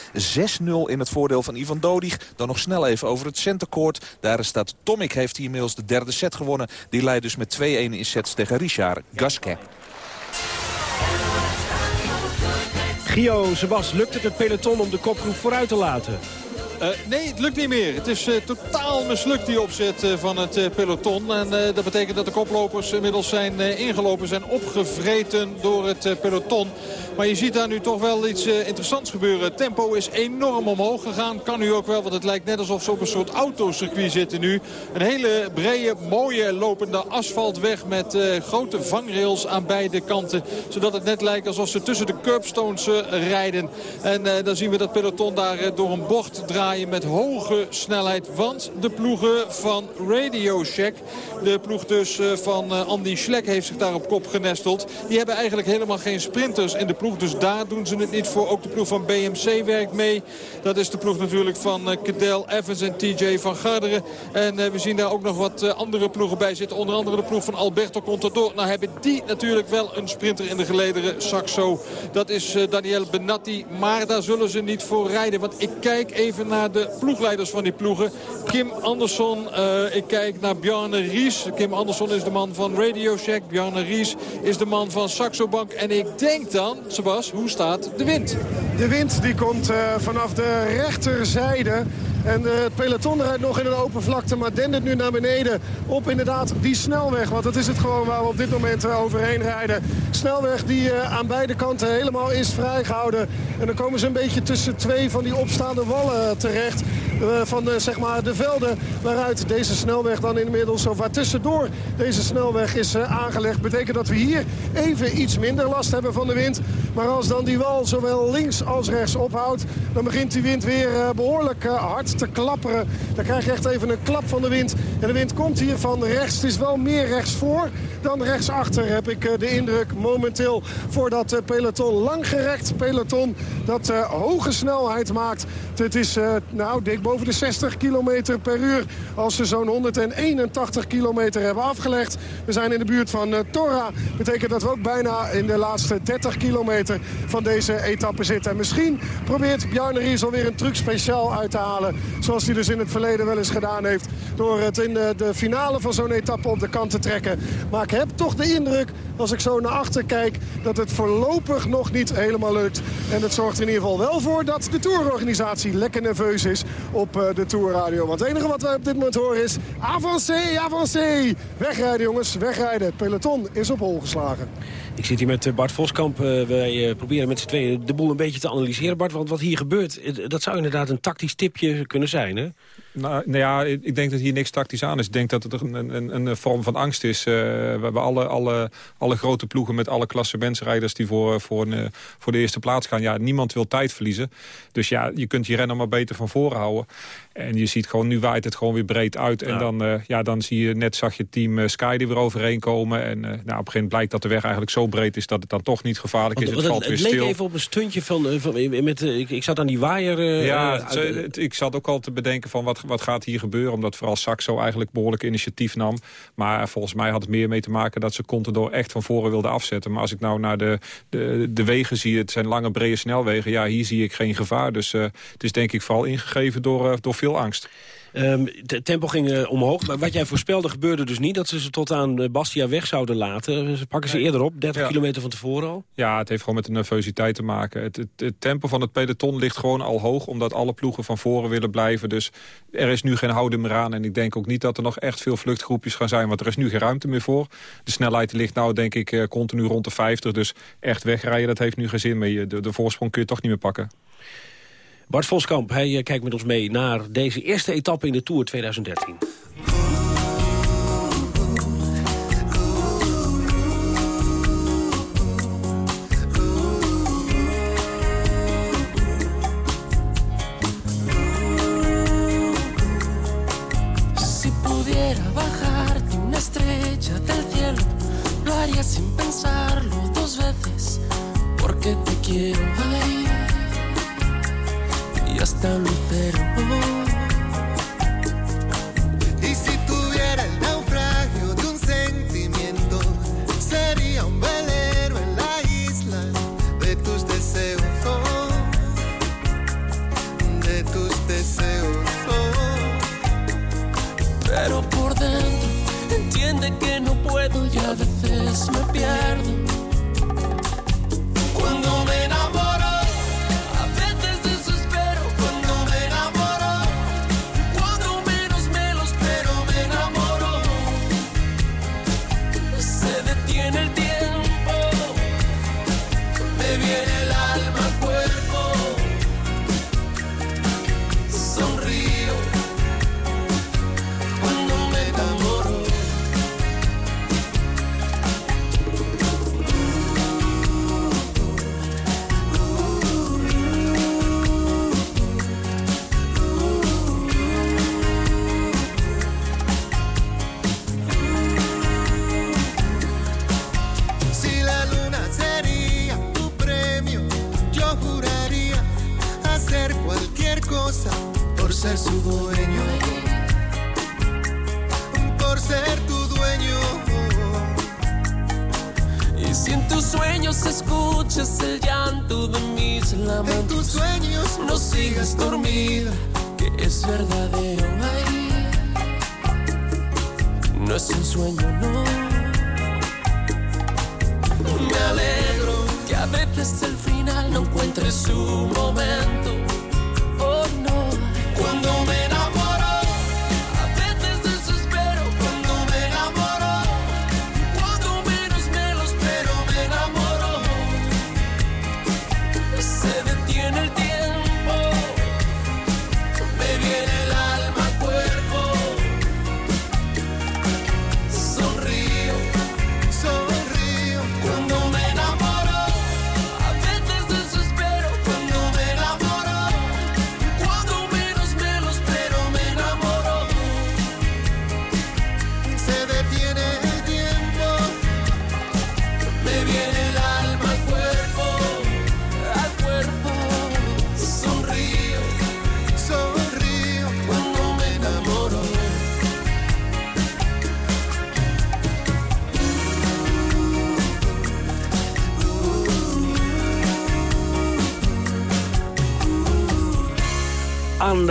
6-0 in het voordeel van Ivan Dodig. Dan nog snel even over het centercourt. Daar staat Tomic, heeft hij inmiddels de derde set gewonnen. Die leidt dus met 2-1 in sets tegen Richard Gasquet. Gio, Sebas, lukt het het peloton om de kopgroep vooruit te laten? Uh, nee, het lukt niet meer. Het is uh, totaal mislukt die opzet uh, van het peloton. En dat betekent dat de koplopers inmiddels zijn ingelopen, zijn opgevreten door het peloton. Maar je ziet daar nu toch wel iets interessants gebeuren. Het tempo is enorm omhoog gegaan. Kan nu ook wel, want het lijkt net alsof ze op een soort autocircuit zitten nu. Een hele brede, mooie lopende asfaltweg met grote vangrails aan beide kanten. Zodat het net lijkt alsof ze tussen de curbstones rijden. En dan zien we dat peloton daar door een bocht met hoge snelheid. Want de ploegen van Radio Shack, de ploeg dus eh, van eh, Andy Schlek heeft zich daar op kop genesteld. Die hebben eigenlijk helemaal geen sprinters in de ploeg. Dus daar doen ze het niet voor. Ook de ploeg van BMC werkt mee. Dat is de ploeg natuurlijk van uh, Cadel Evans en TJ van Garderen. En we zien daar ook nog wat andere ploegen bij zitten. Onder andere de ploeg van Alberto Contador. Nou hebben die natuurlijk wel een sprinter in de gelederen. Saxo, dat is Daniel Benatti. Maar daar zullen ze niet voor rijden. Want ik kijk even naar de ploegleiders van die ploegen. Kim Andersson, uh, ik kijk naar Bjarne Ries. Kim Andersson is de man van Radio Shack. Bjarne Ries is de man van Saxo Bank. En ik denk dan, Sebas, hoe staat de wind? De wind die komt uh, vanaf de rechterzijde. En uh, het peloton rijdt nog in een open vlakte, maar dendert nu naar beneden op inderdaad die snelweg. Want dat is het gewoon waar we op dit moment uh, overheen rijden. Snelweg die uh, aan beide kanten helemaal is vrijgehouden. En dan komen ze een beetje tussen twee van die opstaande wallen terecht. Van zeg maar de velden waaruit deze snelweg dan inmiddels zo waar tussendoor deze snelweg is aangelegd. Betekent dat we hier even iets minder last hebben van de wind. Maar als dan die wal zowel links als rechts ophoudt, dan begint die wind weer behoorlijk hard te klapperen. Dan krijg je echt even een klap van de wind. En de wind komt hier van rechts. Het is wel meer rechts voor dan rechts achter, heb ik de indruk momenteel. Voor dat peloton, langgerekt peloton, dat hoge snelheid maakt. Het is nou dik boven de 60 km per uur. Als ze zo'n 181 kilometer hebben afgelegd. We zijn in de buurt van uh, Torra. Betekent dat we ook bijna in de laatste 30 kilometer van deze etappe zitten. En misschien probeert Bjarne Ries alweer een truc speciaal uit te halen. Zoals hij dus in het verleden wel eens gedaan heeft. Door het in de finale van zo'n etappe op de kant te trekken. Maar ik heb toch de indruk, als ik zo naar achter kijk... dat het voorlopig nog niet helemaal lukt. En het zorgt er in ieder geval wel voor dat de tourorganisatie lekker nerveus is op uh, de Tourradio. Want het enige wat wij op dit moment horen is... Avancé, avancé! Wegrijden jongens, wegrijden. Peloton is op hol geslagen. Ik zit hier met Bart Voskamp. Uh, wij uh, proberen met z'n tweeën de boel een beetje te analyseren. Bart, want wat hier gebeurt, dat zou inderdaad een tactisch tipje kunnen zijn, hè? Nou, nou ja, ik denk dat hier niks tactisch aan is. Ik denk dat het een, een, een vorm van angst is. We hebben alle, alle, alle grote ploegen met alle klassementsrijders die voor, voor, voor de eerste plaats gaan. Ja, niemand wil tijd verliezen. Dus ja, je kunt je rennen maar beter van voren houden. En je ziet gewoon, nu waait het gewoon weer breed uit. En dan, uh, ja, dan zie je, net zag je team uh, Sky er weer overheen komen. En uh, nou, op een gegeven moment blijkt dat de weg eigenlijk zo breed is... dat het dan toch niet gevaarlijk is. Het valt het, weer leek stil. even op een stuntje van... van met, ik, ik zat aan die waaier... ja, het, het, ik zat ook al te bedenken van wat, wat gaat hier gebeuren. Omdat vooral Saxo eigenlijk behoorlijk initiatief nam. Maar volgens mij had het meer mee te maken... dat ze Contador echt van voren wilden afzetten. Maar als ik nou naar de, de, de wegen zie... het zijn lange, brede snelwegen. Ja, hier zie ik geen gevaar. Dus het is denk ik vooral ingegeven door, door veel angst. Um, het tempo ging uh, omhoog, maar wat jij voorspelde gebeurde dus niet... dat ze ze tot aan uh, Bastia weg zouden laten. Ze pakken ze eerder op, 30 ja. kilometer van tevoren al. Ja, het heeft gewoon met de nervositeit te maken. Het, het, het, tempo van het peloton ligt gewoon al hoog... omdat alle ploegen van voren willen blijven. Dus er is nu geen houden meer aan. En ik denk ook niet dat er nog echt veel vluchtgroepjes gaan zijn... want er is nu geen ruimte meer voor. De snelheid ligt nou denk ik uh, continu rond de 50. Dus echt wegrijden, dat heeft nu geen zin meer. De, de voorsprong kun je toch niet meer pakken. Bart Voskamp, hij eh, kijkt met ons mee naar deze eerste etappe in de Tour 2013. sin pensarlo dos veces, porque te quiero. Y hasta lucero. Y si tuviera el naufragio de un sentimiento, sería un velero en la isla de tus deseos, oh, de tus deseos. oh. Pero por dentro entiende que no puedo y a veces me pierdo.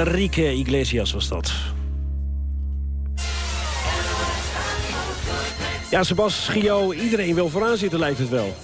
Enrique Iglesias was dat. Ja, Sebas, Gio, iedereen wil vooraan zitten lijkt het wel.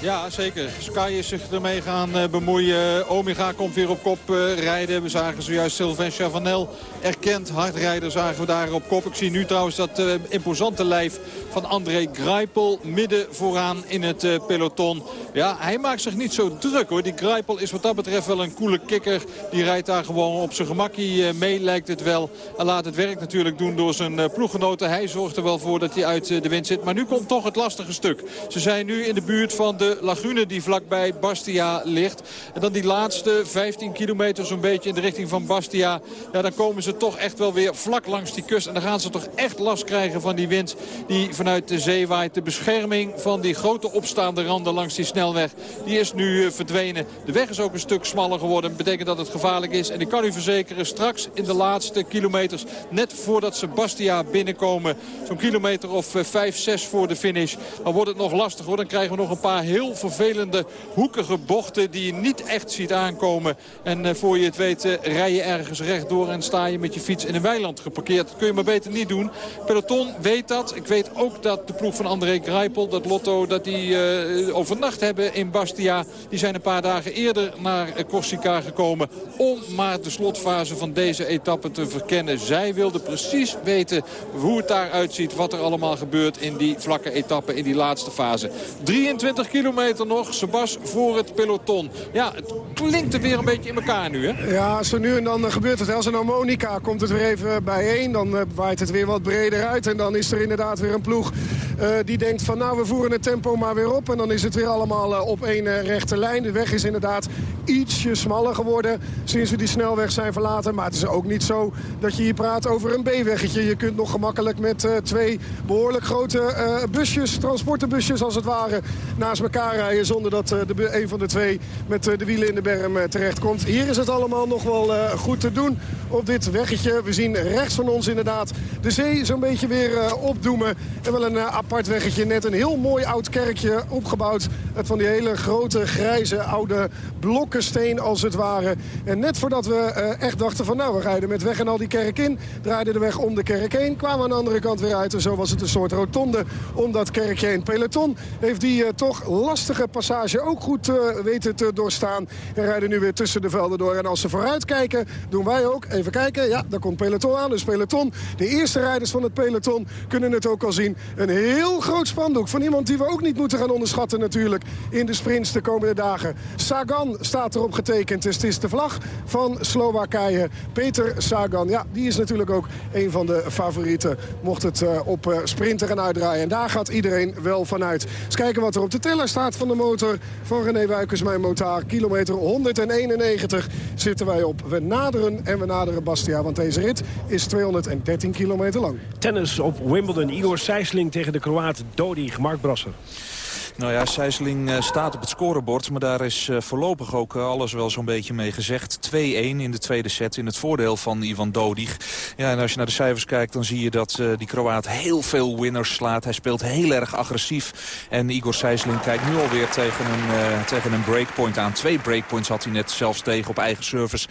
Ja, zeker. Sky is zich ermee gaan eh, bemoeien. Omega komt weer op kop eh, rijden. We zagen zojuist Sylvain Chavanel erkend. Hardrijder zagen we daar op kop. Ik zie nu trouwens dat eh, imposante lijf van André Greipel midden vooraan in het peloton. Ja, hij maakt zich niet zo druk hoor. Die Greipel is wat dat betreft wel een coole kikker. Die rijdt daar gewoon op zijn gemakkie eh, mee lijkt het wel. En laat het werk natuurlijk doen door zijn ploeggenoten. Hij zorgt er wel voor dat hij uit de wind zit. Maar nu komt toch het lastige stuk. Ze zijn nu in de buurt van de lagune die vlakbij Bastia ligt. En dan die laatste 15 kilometer zo'n beetje in de richting van Bastia. Ja, dan komen ze toch echt wel weer vlak langs die kust. En dan gaan ze toch echt last krijgen van die wind die vanuit de zee waait. De bescherming van die grote opstaande randen langs die snelweg, die is nu eh, verdwenen. De weg is ook een stuk smaller geworden. Dat betekent dat het gevaarlijk is. En ik kan u verzekeren, straks in de laatste kilometers, net voordat ze Bastia binnenkomen, zo'n kilometer of 5, 6 voor de finish, dan wordt het nog lastig hoor. Dan krijgen we nog een paar heel vervelende hoekige bochten die je niet echt ziet aankomen. En eh, voor je het weet eh, rij je ergens rechtdoor en sta je met je fiets in een weiland geparkeerd. Dat kun je maar beter niet doen. Peloton weet dat. Ik weet ook dat de ploeg van André Greipel, dat Lotto, dat die eh, overnacht hebben in Bastia. Die zijn een paar dagen eerder naar Corsica gekomen om maar de slotfase van deze etappe te verkennen. Zij wilden precies weten hoe het daaruit ziet, wat er allemaal gebeurt in die vlakke etappe, in die laatste fase. 23 kilometer nog, Sebas voor het peloton. Ja, het klinkt er weer een beetje in elkaar nu, hè? Ja, zo nu en dan eh, gebeurt het. Als een harmonica komt het weer even bijeen. Dan eh, waait het weer wat breder uit. En dan is er inderdaad weer een ploeg Eh, die denkt van nou, we voeren het tempo maar weer op. En dan is het weer allemaal eh, op één rechte lijn. De weg is inderdaad ietsje smaller geworden sinds we die snelweg zijn verlaten. Maar het is ook niet zo dat je hier praat over een B-weggetje. Je kunt nog gemakkelijk met twee behoorlijk grote busjes, transportenbusjes als het ware, naast elkaar rijden. Zonder dat de, een van de twee met de wielen in de berm terechtkomt. Hier is het allemaal nog wel goed te doen op dit weggetje. We zien rechts van ons inderdaad de zee zo'n beetje weer opdoemen. En wel een apart weggetje. Net een heel mooi oud kerkje opgebouwd. Het van die hele grote grijze oude blokkensteen als het ware. En net voordat we echt dachten van nou we rijden met weg en al die kerk in. Draaiden de weg om de kerk heen. Kwamen aan de andere kant weer uit. En zo was het een soort rotonde om dat kerkje heen. Peloton heeft die toch lastige passage ook goed uh, weten te doorstaan. En rijden nu weer tussen de velden door. En als ze vooruit kijken doen wij ook. Even kijken. Ja, daar komt peloton aan. Dus peloton. De eerste rijders van het peloton kunnen het ook al zien. Een heel groot spandoek van iemand die we ook niet moeten gaan onderschatten natuurlijk in de sprints de komende dagen. Sagan staat erop getekend. Dus het is de vlag van Slowakije. Peter Sagan, ja, die is natuurlijk ook een van de favorieten. Mocht het uh, op uh, sprinter gaan uitdraaien. En daar gaat iedereen wel vanuit. Eens kijken wat er op de teller staat van de motor van René Wuikens, mijn motaar. Kilometer 191 zitten wij op. We naderen en we naderen Bastia, want deze rit is 213 kilometer lang. Tennis op Wimbledon. Igor Sijsling tegen de Kroaat Dodi. Mark Brasser. Nou ja, Sijsling uh, staat op het scorebord. Maar daar is uh, voorlopig ook uh, alles wel zo'n beetje mee gezegd. 2-1 in de tweede set in het voordeel van Ivan Dodig. Ja, en als je naar de cijfers kijkt, dan zie je dat die Kroaat heel veel winners slaat. Hij speelt heel erg agressief. En Igor Sijsling kijkt nu alweer tegen een, tegen een breakpoint aan. Twee breakpoints had hij net zelfs tegen op eigen service.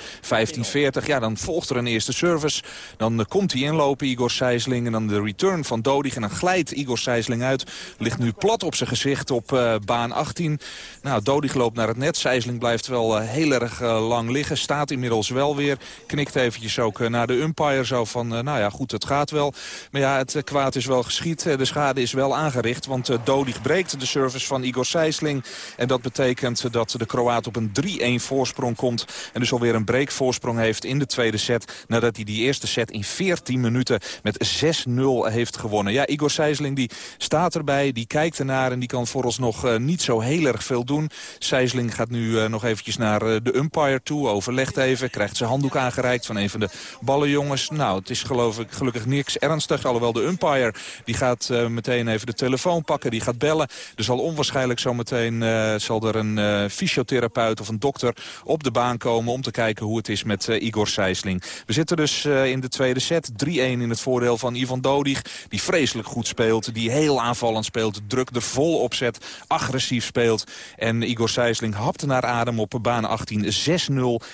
15-40. Ja, dan volgt er een eerste service. Dan komt hij inlopen, Igor Sijsling. En dan de return van Dodig. En dan glijdt Igor Sijsling uit. Ligt nu plat op zijn gezicht op uh, baan 18. Nou, Dodig loopt naar het net. Sijsling blijft wel uh, heel erg uh, lang liggen. Staat inmiddels wel weer. Knikt eventjes ook naar de umpire. Zo van, nou ja, goed, het gaat wel. Maar ja, het kwaad is wel geschied. de schade is wel aangericht. Want Dodig breekt de service van Igor Sijsling. En dat betekent dat de Kroaat op een 3-1 voorsprong komt. En dus alweer een breakvoorsprong heeft in de tweede set. Nadat hij die eerste set in 14 minuten met 6-0 heeft gewonnen. Ja, Igor Sijsling die staat erbij. Die kijkt ernaar en die kan voor nog uh, niet zo heel erg veel doen. Sijsling gaat nu uh, nog eventjes naar uh, de umpire toe. Overlegt even, krijgt zijn handdoek aangereikt van een van de ballenjongens. Nou, het is geloof ik gelukkig niks ernstig. Alhoewel de umpire, die gaat meteen even de telefoon pakken. Die gaat bellen. Er zal onwaarschijnlijk zometeen zal er een fysiotherapeut of een dokter op de baan komen... om te kijken hoe het is met Igor Sijsling. We zitten dus in de tweede set. 3-1 in het voordeel van Ivan Dodig. Die vreselijk goed speelt. Die heel aanvallend speelt. Druk er vol op zet agressief speelt. En Igor Sijsling hapte naar adem op baan 18. 6-0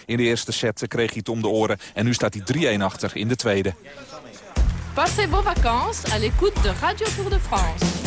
in de eerste set kreeg hij het om de oren. En nu staat hij 3-1 achter in de tweede. Passez vos vacances à l'écoute de Radio Tour de France.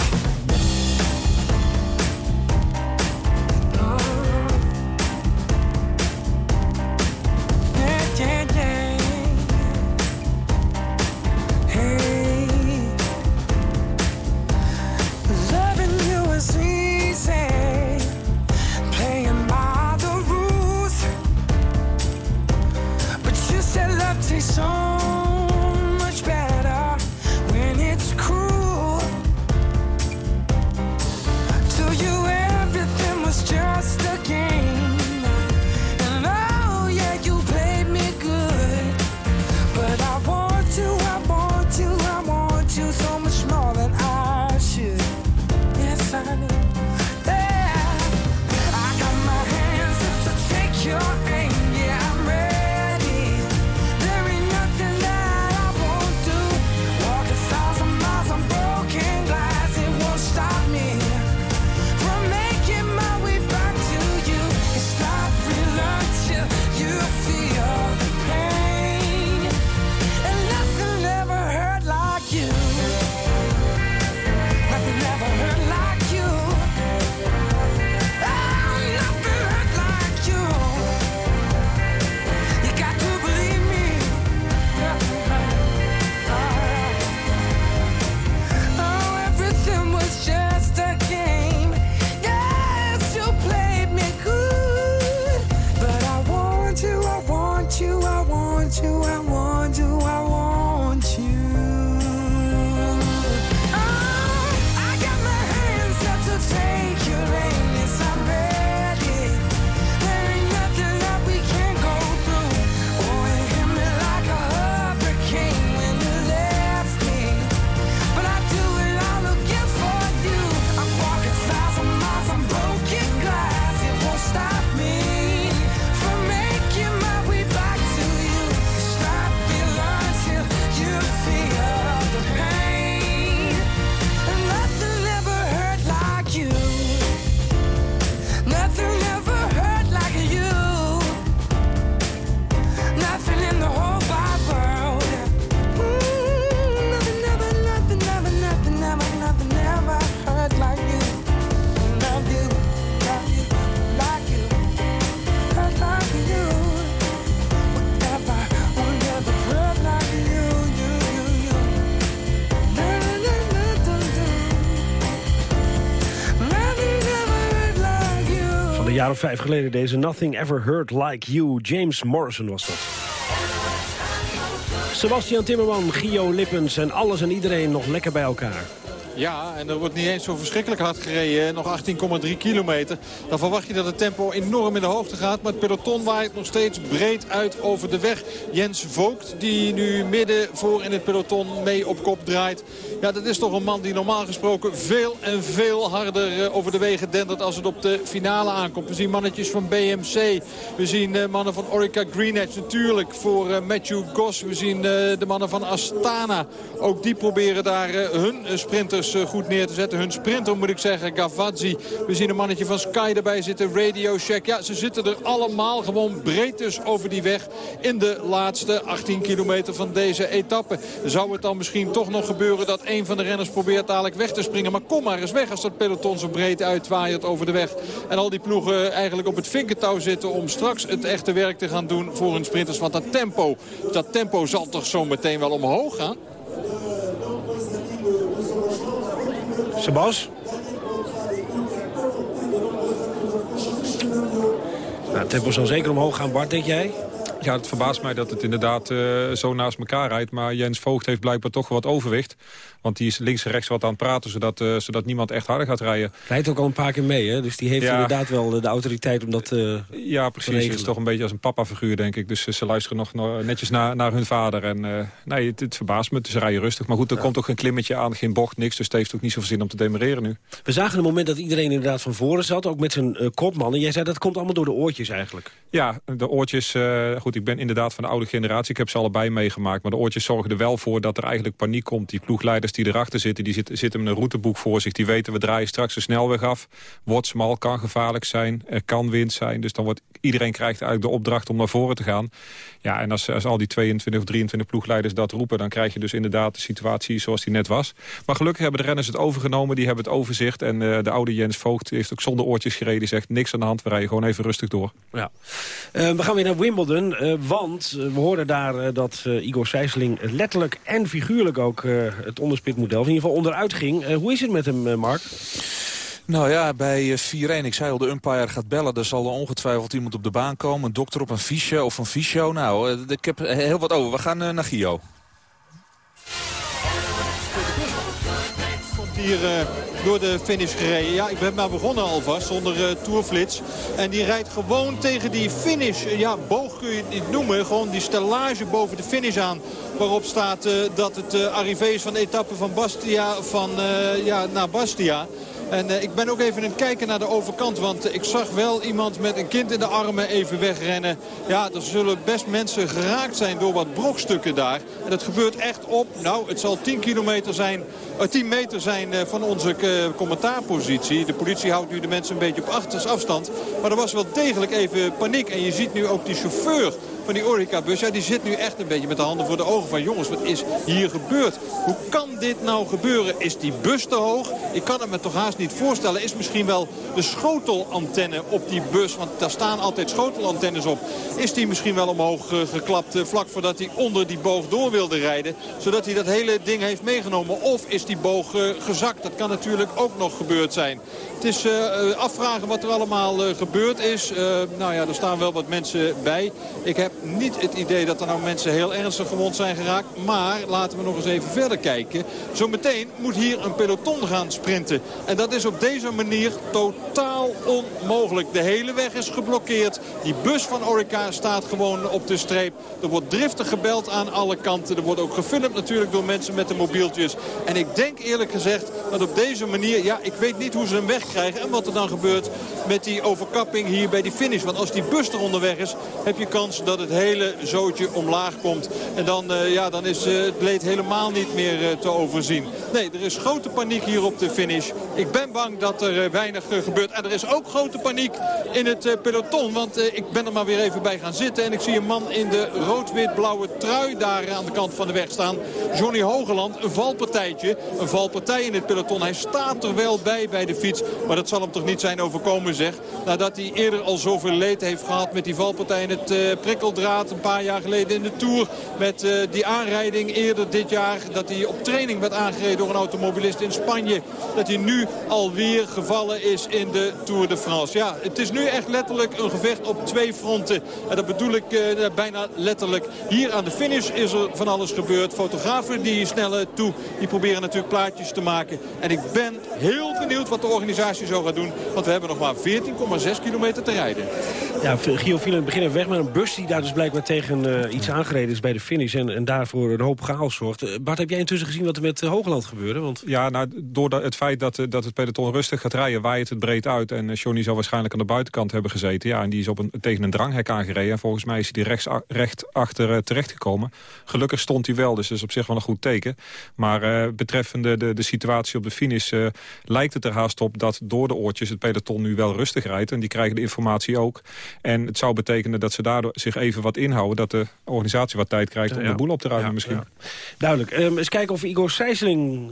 Vijf geleden deze Nothing Ever Heard Like You. James Morrison was dat. Sebastian Timmerman, Gio Lippens en alles en iedereen nog lekker bij elkaar. Ja, en er wordt niet eens zo verschrikkelijk hard gereden. Nog 18,3 kilometer. Dan verwacht je dat het tempo enorm in de hoogte gaat. Maar het peloton waait nog steeds breed uit over de weg. Jens Vogt, die nu midden voor in het peloton mee op kop draait. Ja, dat is toch een man die normaal gesproken veel en veel harder eh, over de wegen dendert als het op de finale aankomt. We zien mannetjes van BMC. We zien eh, mannen van Orica Greenedge natuurlijk voor eh, Matthew Goss. We zien de mannen van Astana. Ook die proberen daar hun sprinters goed neer te zetten. Hun sprinter moet ik zeggen, Gavazzi. We zien een mannetje van Sky erbij zitten, Radio Shack. Ja, ze zitten er allemaal gewoon breed dus over die weg in de laatste 18 kilometer van deze etappe. Zou het dan misschien toch nog gebeuren dat een van de renners probeert dadelijk weg te springen. Maar kom maar eens weg als dat peloton zo breed uitwaait over de weg. En al die ploegen eigenlijk op het vinkentouw zitten om straks het echte werk te gaan doen voor hun sprinters. Want dat tempo, dat tempo zal toch zo meteen wel omhoog gaan? Sebas? Nou, het tempo zal zeker omhoog gaan, Bart, denk jij? Ja, het verbaast mij dat het inderdaad uh, zo naast elkaar rijdt. Maar Jens Voogd heeft blijkbaar toch wat overwicht. Want die is links en rechts wat aan het praten, zodat, uh, zodat niemand echt harder gaat rijden. Rijdt ook al een paar keer mee, hè? Dus die heeft inderdaad wel de autoriteit om dat uh, Ja, precies. Het is toch een beetje als een papa-figuur, denk ik. Dus ze luisteren nog netjes naar, naar hun vader. En nee, het, het, verbaast me. Ze rijden rustig. Maar goed, er komt ook geen klimmetje aan, geen bocht, niks. Dus het heeft ook niet zoveel zin om te demereren nu. We zagen het moment dat iedereen inderdaad van voren zat. Ook met zijn kopman. En jij zei dat komt allemaal door de oortjes eigenlijk. Ja, de oortjes... ik ben inderdaad van de oude generatie. Ik heb ze allebei meegemaakt. Maar de oortjes zorgen er wel voor dat er eigenlijk paniek komt. Die ploegleiders die erachter zitten, die zitten, zitten met een routeboek voor zich. Die weten, we draaien straks de snelweg af. Wordt smal, kan gevaarlijk zijn. Er kan wind zijn. Dus dan wordt iedereen krijgt eigenlijk de opdracht om naar voren te gaan. Ja, en als, als al die 22 of 23 ploegleiders dat roepen... dan krijg je dus inderdaad de situatie zoals die net was. Maar gelukkig hebben de renners het overgenomen. Die hebben het overzicht. En uh, de oude Jens Voogd heeft ook zonder oortjes gereden. Die zegt niks aan de hand, we rijden gewoon even rustig door. Ja. Uh, we gaan weer naar Wimbledon. Uh, want we horen daar dat Igor Sijsling letterlijk en figuurlijk ook... het onderspitmodel in ieder geval onderuit ging. hoe is het met hem, Mark? Nou ja, bij 4-1, ik zei al, de umpire gaat bellen. Er zal er ongetwijfeld iemand op de baan komen. Een dokter op een fiche of een fysio. Nou, ik heb heel wat over. We gaan naar Gio. Hier uh, door de finish gereden. Ja, ik ben maar begonnen alvast zonder uh, tourflits. En die rijdt gewoon tegen die finish. Ja, boog kun je het niet noemen. Gewoon die stellage boven de finish aan. Waarop staat uh, dat het uh, arrivé is van de etappe van Bastia van, ja, naar Bastia. En uh, ik ben ook even aan het kijken naar de overkant. Want ik zag wel iemand met een kind in de armen even wegrennen. Ja, er zullen best mensen geraakt zijn door wat brokstukken daar. En dat gebeurt echt op, nou het zal 10 kilometer zijn, uh, 10 meter zijn van onze commentaarpositie. De politie houdt nu de mensen een beetje op afstand. Maar er was wel degelijk even paniek. En je ziet nu ook die chauffeur van die Orica-bus. Ja, die zit nu echt een beetje met de handen voor de ogen van... jongens, wat is hier gebeurd? Hoe kan dit nou gebeuren? Is die bus te hoog? Ik kan het me toch haast niet voorstellen. Is misschien wel de schotelantenne op die bus? Want daar staan altijd schotelantennes op. Is die misschien wel omhoog uh, geklapt uh, vlak voordat hij onder die boog door wilde rijden? Zodat hij dat hele ding heeft meegenomen. Of is die boog uh, gezakt? Dat kan natuurlijk ook nog gebeurd zijn. Het is afvragen wat er allemaal gebeurd is. nou ja, er staan wel wat mensen bij. Ik heb niet het idee dat er nou mensen heel ernstig gewond zijn geraakt. Maar laten we nog eens even verder kijken. Zometeen moet hier een peloton gaan sprinten. En dat is op deze manier totaal onmogelijk. De hele weg is geblokkeerd. Die bus van Orica staat gewoon op de streep. Er wordt driftig gebeld aan alle kanten. Er wordt ook gefilmd natuurlijk door mensen met de mobieltjes. En ik denk eerlijk gezegd dat op deze manier... ja, ik weet niet hoe ze hem wegkrijgen. En wat er dan gebeurt met die overkapping hier bij die finish. Want als die bus er onderweg is, heb je kans dat het hele zootje omlaag komt. En dan, uh, ja, dan is uh, het leed helemaal niet meer uh, te overzien. Nee, er is grote paniek hier op de finish. Ik ben bang dat er weinig gebeurt. En er is ook grote paniek in het peloton. Want ik ben er maar weer even bij gaan zitten. En ik zie een man in de rood-wit-blauwe trui daar aan de kant van de weg staan. Johnny Hogeland, een valpartijtje. Een valpartij in het peloton. Hij staat er wel bij bij de fiets. Maar dat zal hem toch niet zijn overkomen zeg. Nadat hij eerder al zoveel leed heeft gehad met die valpartij in het uh, prikkeldraad een paar jaar geleden in de Tour. Met eh, die aanrijding eerder dit jaar. Dat hij op training werd aangereden door een automobilist in Spanje. Dat hij nu alweer gevallen is in de Tour de France. Ja, het is nu echt letterlijk een gevecht op twee fronten. En dat bedoel ik eh, bijna letterlijk. Hier aan de finish is er van alles gebeurd. Fotografen die snellen toe. Die proberen natuurlijk plaatjes te maken. En ik ben heel benieuwd wat de organisatie zo gaat doen. Want we hebben nog maar 14,6 kilometer te rijden. Ja, Gio viel in het begin weg met een bus die daar dus blijkbaar tegen eh, iets aangereden is bij de finish. En, en daarvoor een hoop chaos zorgt. Eh, Bart, heb jij intussen gezien wat er met eh, Hoogland gebeurde? Want... Ja, nou, door het feit dat, dat het peloton rustig gaat rijden, waait het breed uit. En Johnny zou waarschijnlijk aan de buitenkant hebben gezeten. Ja, en die is op een, tegen een dranghek aangereden. En volgens mij is hij rechts, recht achter eh, terechtgekomen. Gelukkig stond hij wel, dus dat is op zich wel een goed teken. Maar betreffende de, de situatie op de finish lijkt het er haast op dat door de oortjes het peloton nu wel rustig rijdt. En die krijgen de informatie ook. En het zou betekenen dat ze daardoor zich even wat inhouden. Dat de organisatie wat tijd krijgt om Ja. de boel op te ruimen Ja, misschien. ja. Duidelijk. Ehm, eens kijken of Igor Sijsling...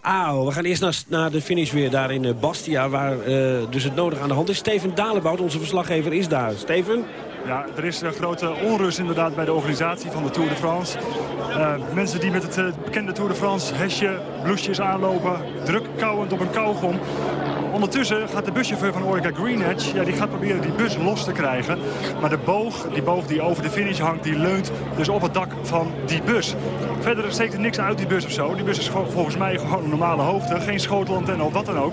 Ah, we gaan eerst naar, naar de finish weer daar in eh, Bastia... waar eh, dus het nodig aan de hand is. Steven Dalebout, onze verslaggever, is daar. Steven? Ja, er is een grote onrust inderdaad bij de organisatie van de Tour de France. Eh, mensen die met het eh, bekende Tour de France hesje, bloesjes aanlopen, druk kauwend op een kauwgom. Ondertussen gaat de buschauffeur van Orica Green Edge, ja, die gaat proberen die bus los te krijgen. Maar de boog, die boog die over de finish hangt, die leunt dus op het dak van die bus. Verder steekt er niks uit die bus of zo. Die bus is volgens mij gewoon een normale hoogte, geen schotelantenne of wat dan ook.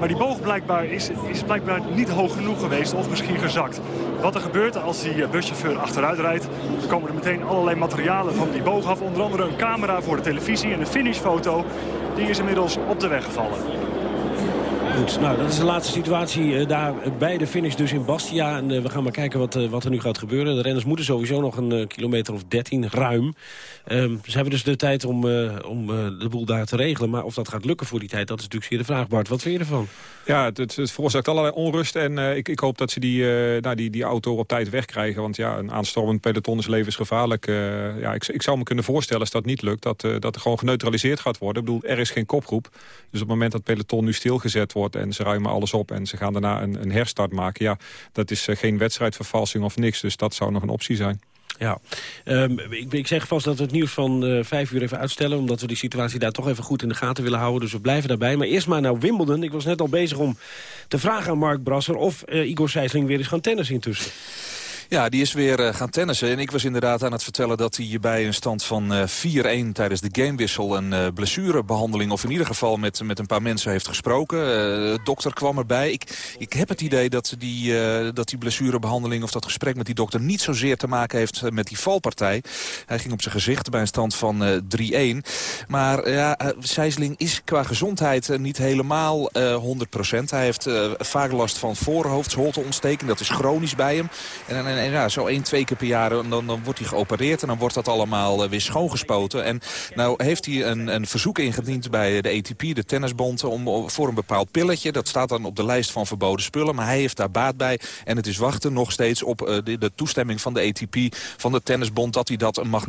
Maar die boog blijkbaar is, is blijkbaar niet hoog genoeg geweest of misschien gezakt. Wat er gebeurt als die eh, buschauffeur achteruit rijdt... komen er meteen allerlei materialen van die boog af. Onder andere een camera voor de televisie en een finishfoto. Die is inmiddels op de weg gevallen. Nou, dat is de laatste situatie eh, daar bij de finish dus in Bastia. En eh, we gaan maar kijken wat, eh, wat er nu gaat gebeuren. De renners moeten sowieso nog een kilometer of 13, ruim. Ehm, ze hebben dus de tijd om, om de boel daar te regelen. Maar of dat gaat lukken voor die tijd, dat is natuurlijk zeer de vraag. Bart, wat vind je ervan? Ja, het, het, veroorzaakt allerlei onrust. En ik, ik hoop dat ze die, nou, die, die auto op tijd wegkrijgen. Want ja, een aanstormend peloton is levensgevaarlijk. Ja, ik, ik zou me kunnen voorstellen, als dat niet lukt... dat, dat er gewoon geneutraliseerd gaat worden. Ik bedoel, er is geen kopgroep. Dus op het moment dat peloton nu stilgezet wordt... en ze ruimen alles op en ze gaan daarna een, een herstart maken... ja, dat is eh, geen wedstrijdvervalsing of niks. Dus dat zou nog een optie zijn. Ja, Ehm, ik, ik zeg vast dat we het nieuws van eh, vijf uur even uitstellen... omdat we die situatie daar toch even goed in de gaten willen houden. Dus we blijven daarbij. Maar eerst maar naar Wimbledon. Ik was net al bezig om te vragen aan Mark Brasser... of eh, Igor Sijsling weer eens gaan tennissen intussen. Ja, die is weer eh, gaan tennissen. En ik was inderdaad aan het vertellen dat hij bij een stand van eh 4-1 tijdens de gamewissel een eh, blessurebehandeling, of in ieder geval met, met een paar mensen heeft gesproken. De dokter kwam erbij. Ik, ik heb het idee dat die, dat die blessurebehandeling of dat gesprek met die dokter niet zozeer te maken heeft met die valpartij. Hij ging op zijn gezicht bij een stand van eh 3-1. Maar ja, Sijsling is qua gezondheid niet helemaal eh 100%. Hij heeft vaak last van voorhoofdsholteontsteking. Dat is chronisch bij hem. En, en, en ja, zo één, twee keer per jaar dan, dan wordt hij geopereerd. En dan wordt dat allemaal eh, weer schoongespoten. En nou heeft hij een, een verzoek ingediend bij de ATP, de tennisbond... Om, om- voor een bepaald pilletje. Dat staat dan op de lijst van verboden spullen. Maar hij heeft daar baat bij. En het is wachten nog steeds op eh, de, de toestemming van de ATP, van de tennisbond... dat hij dat mag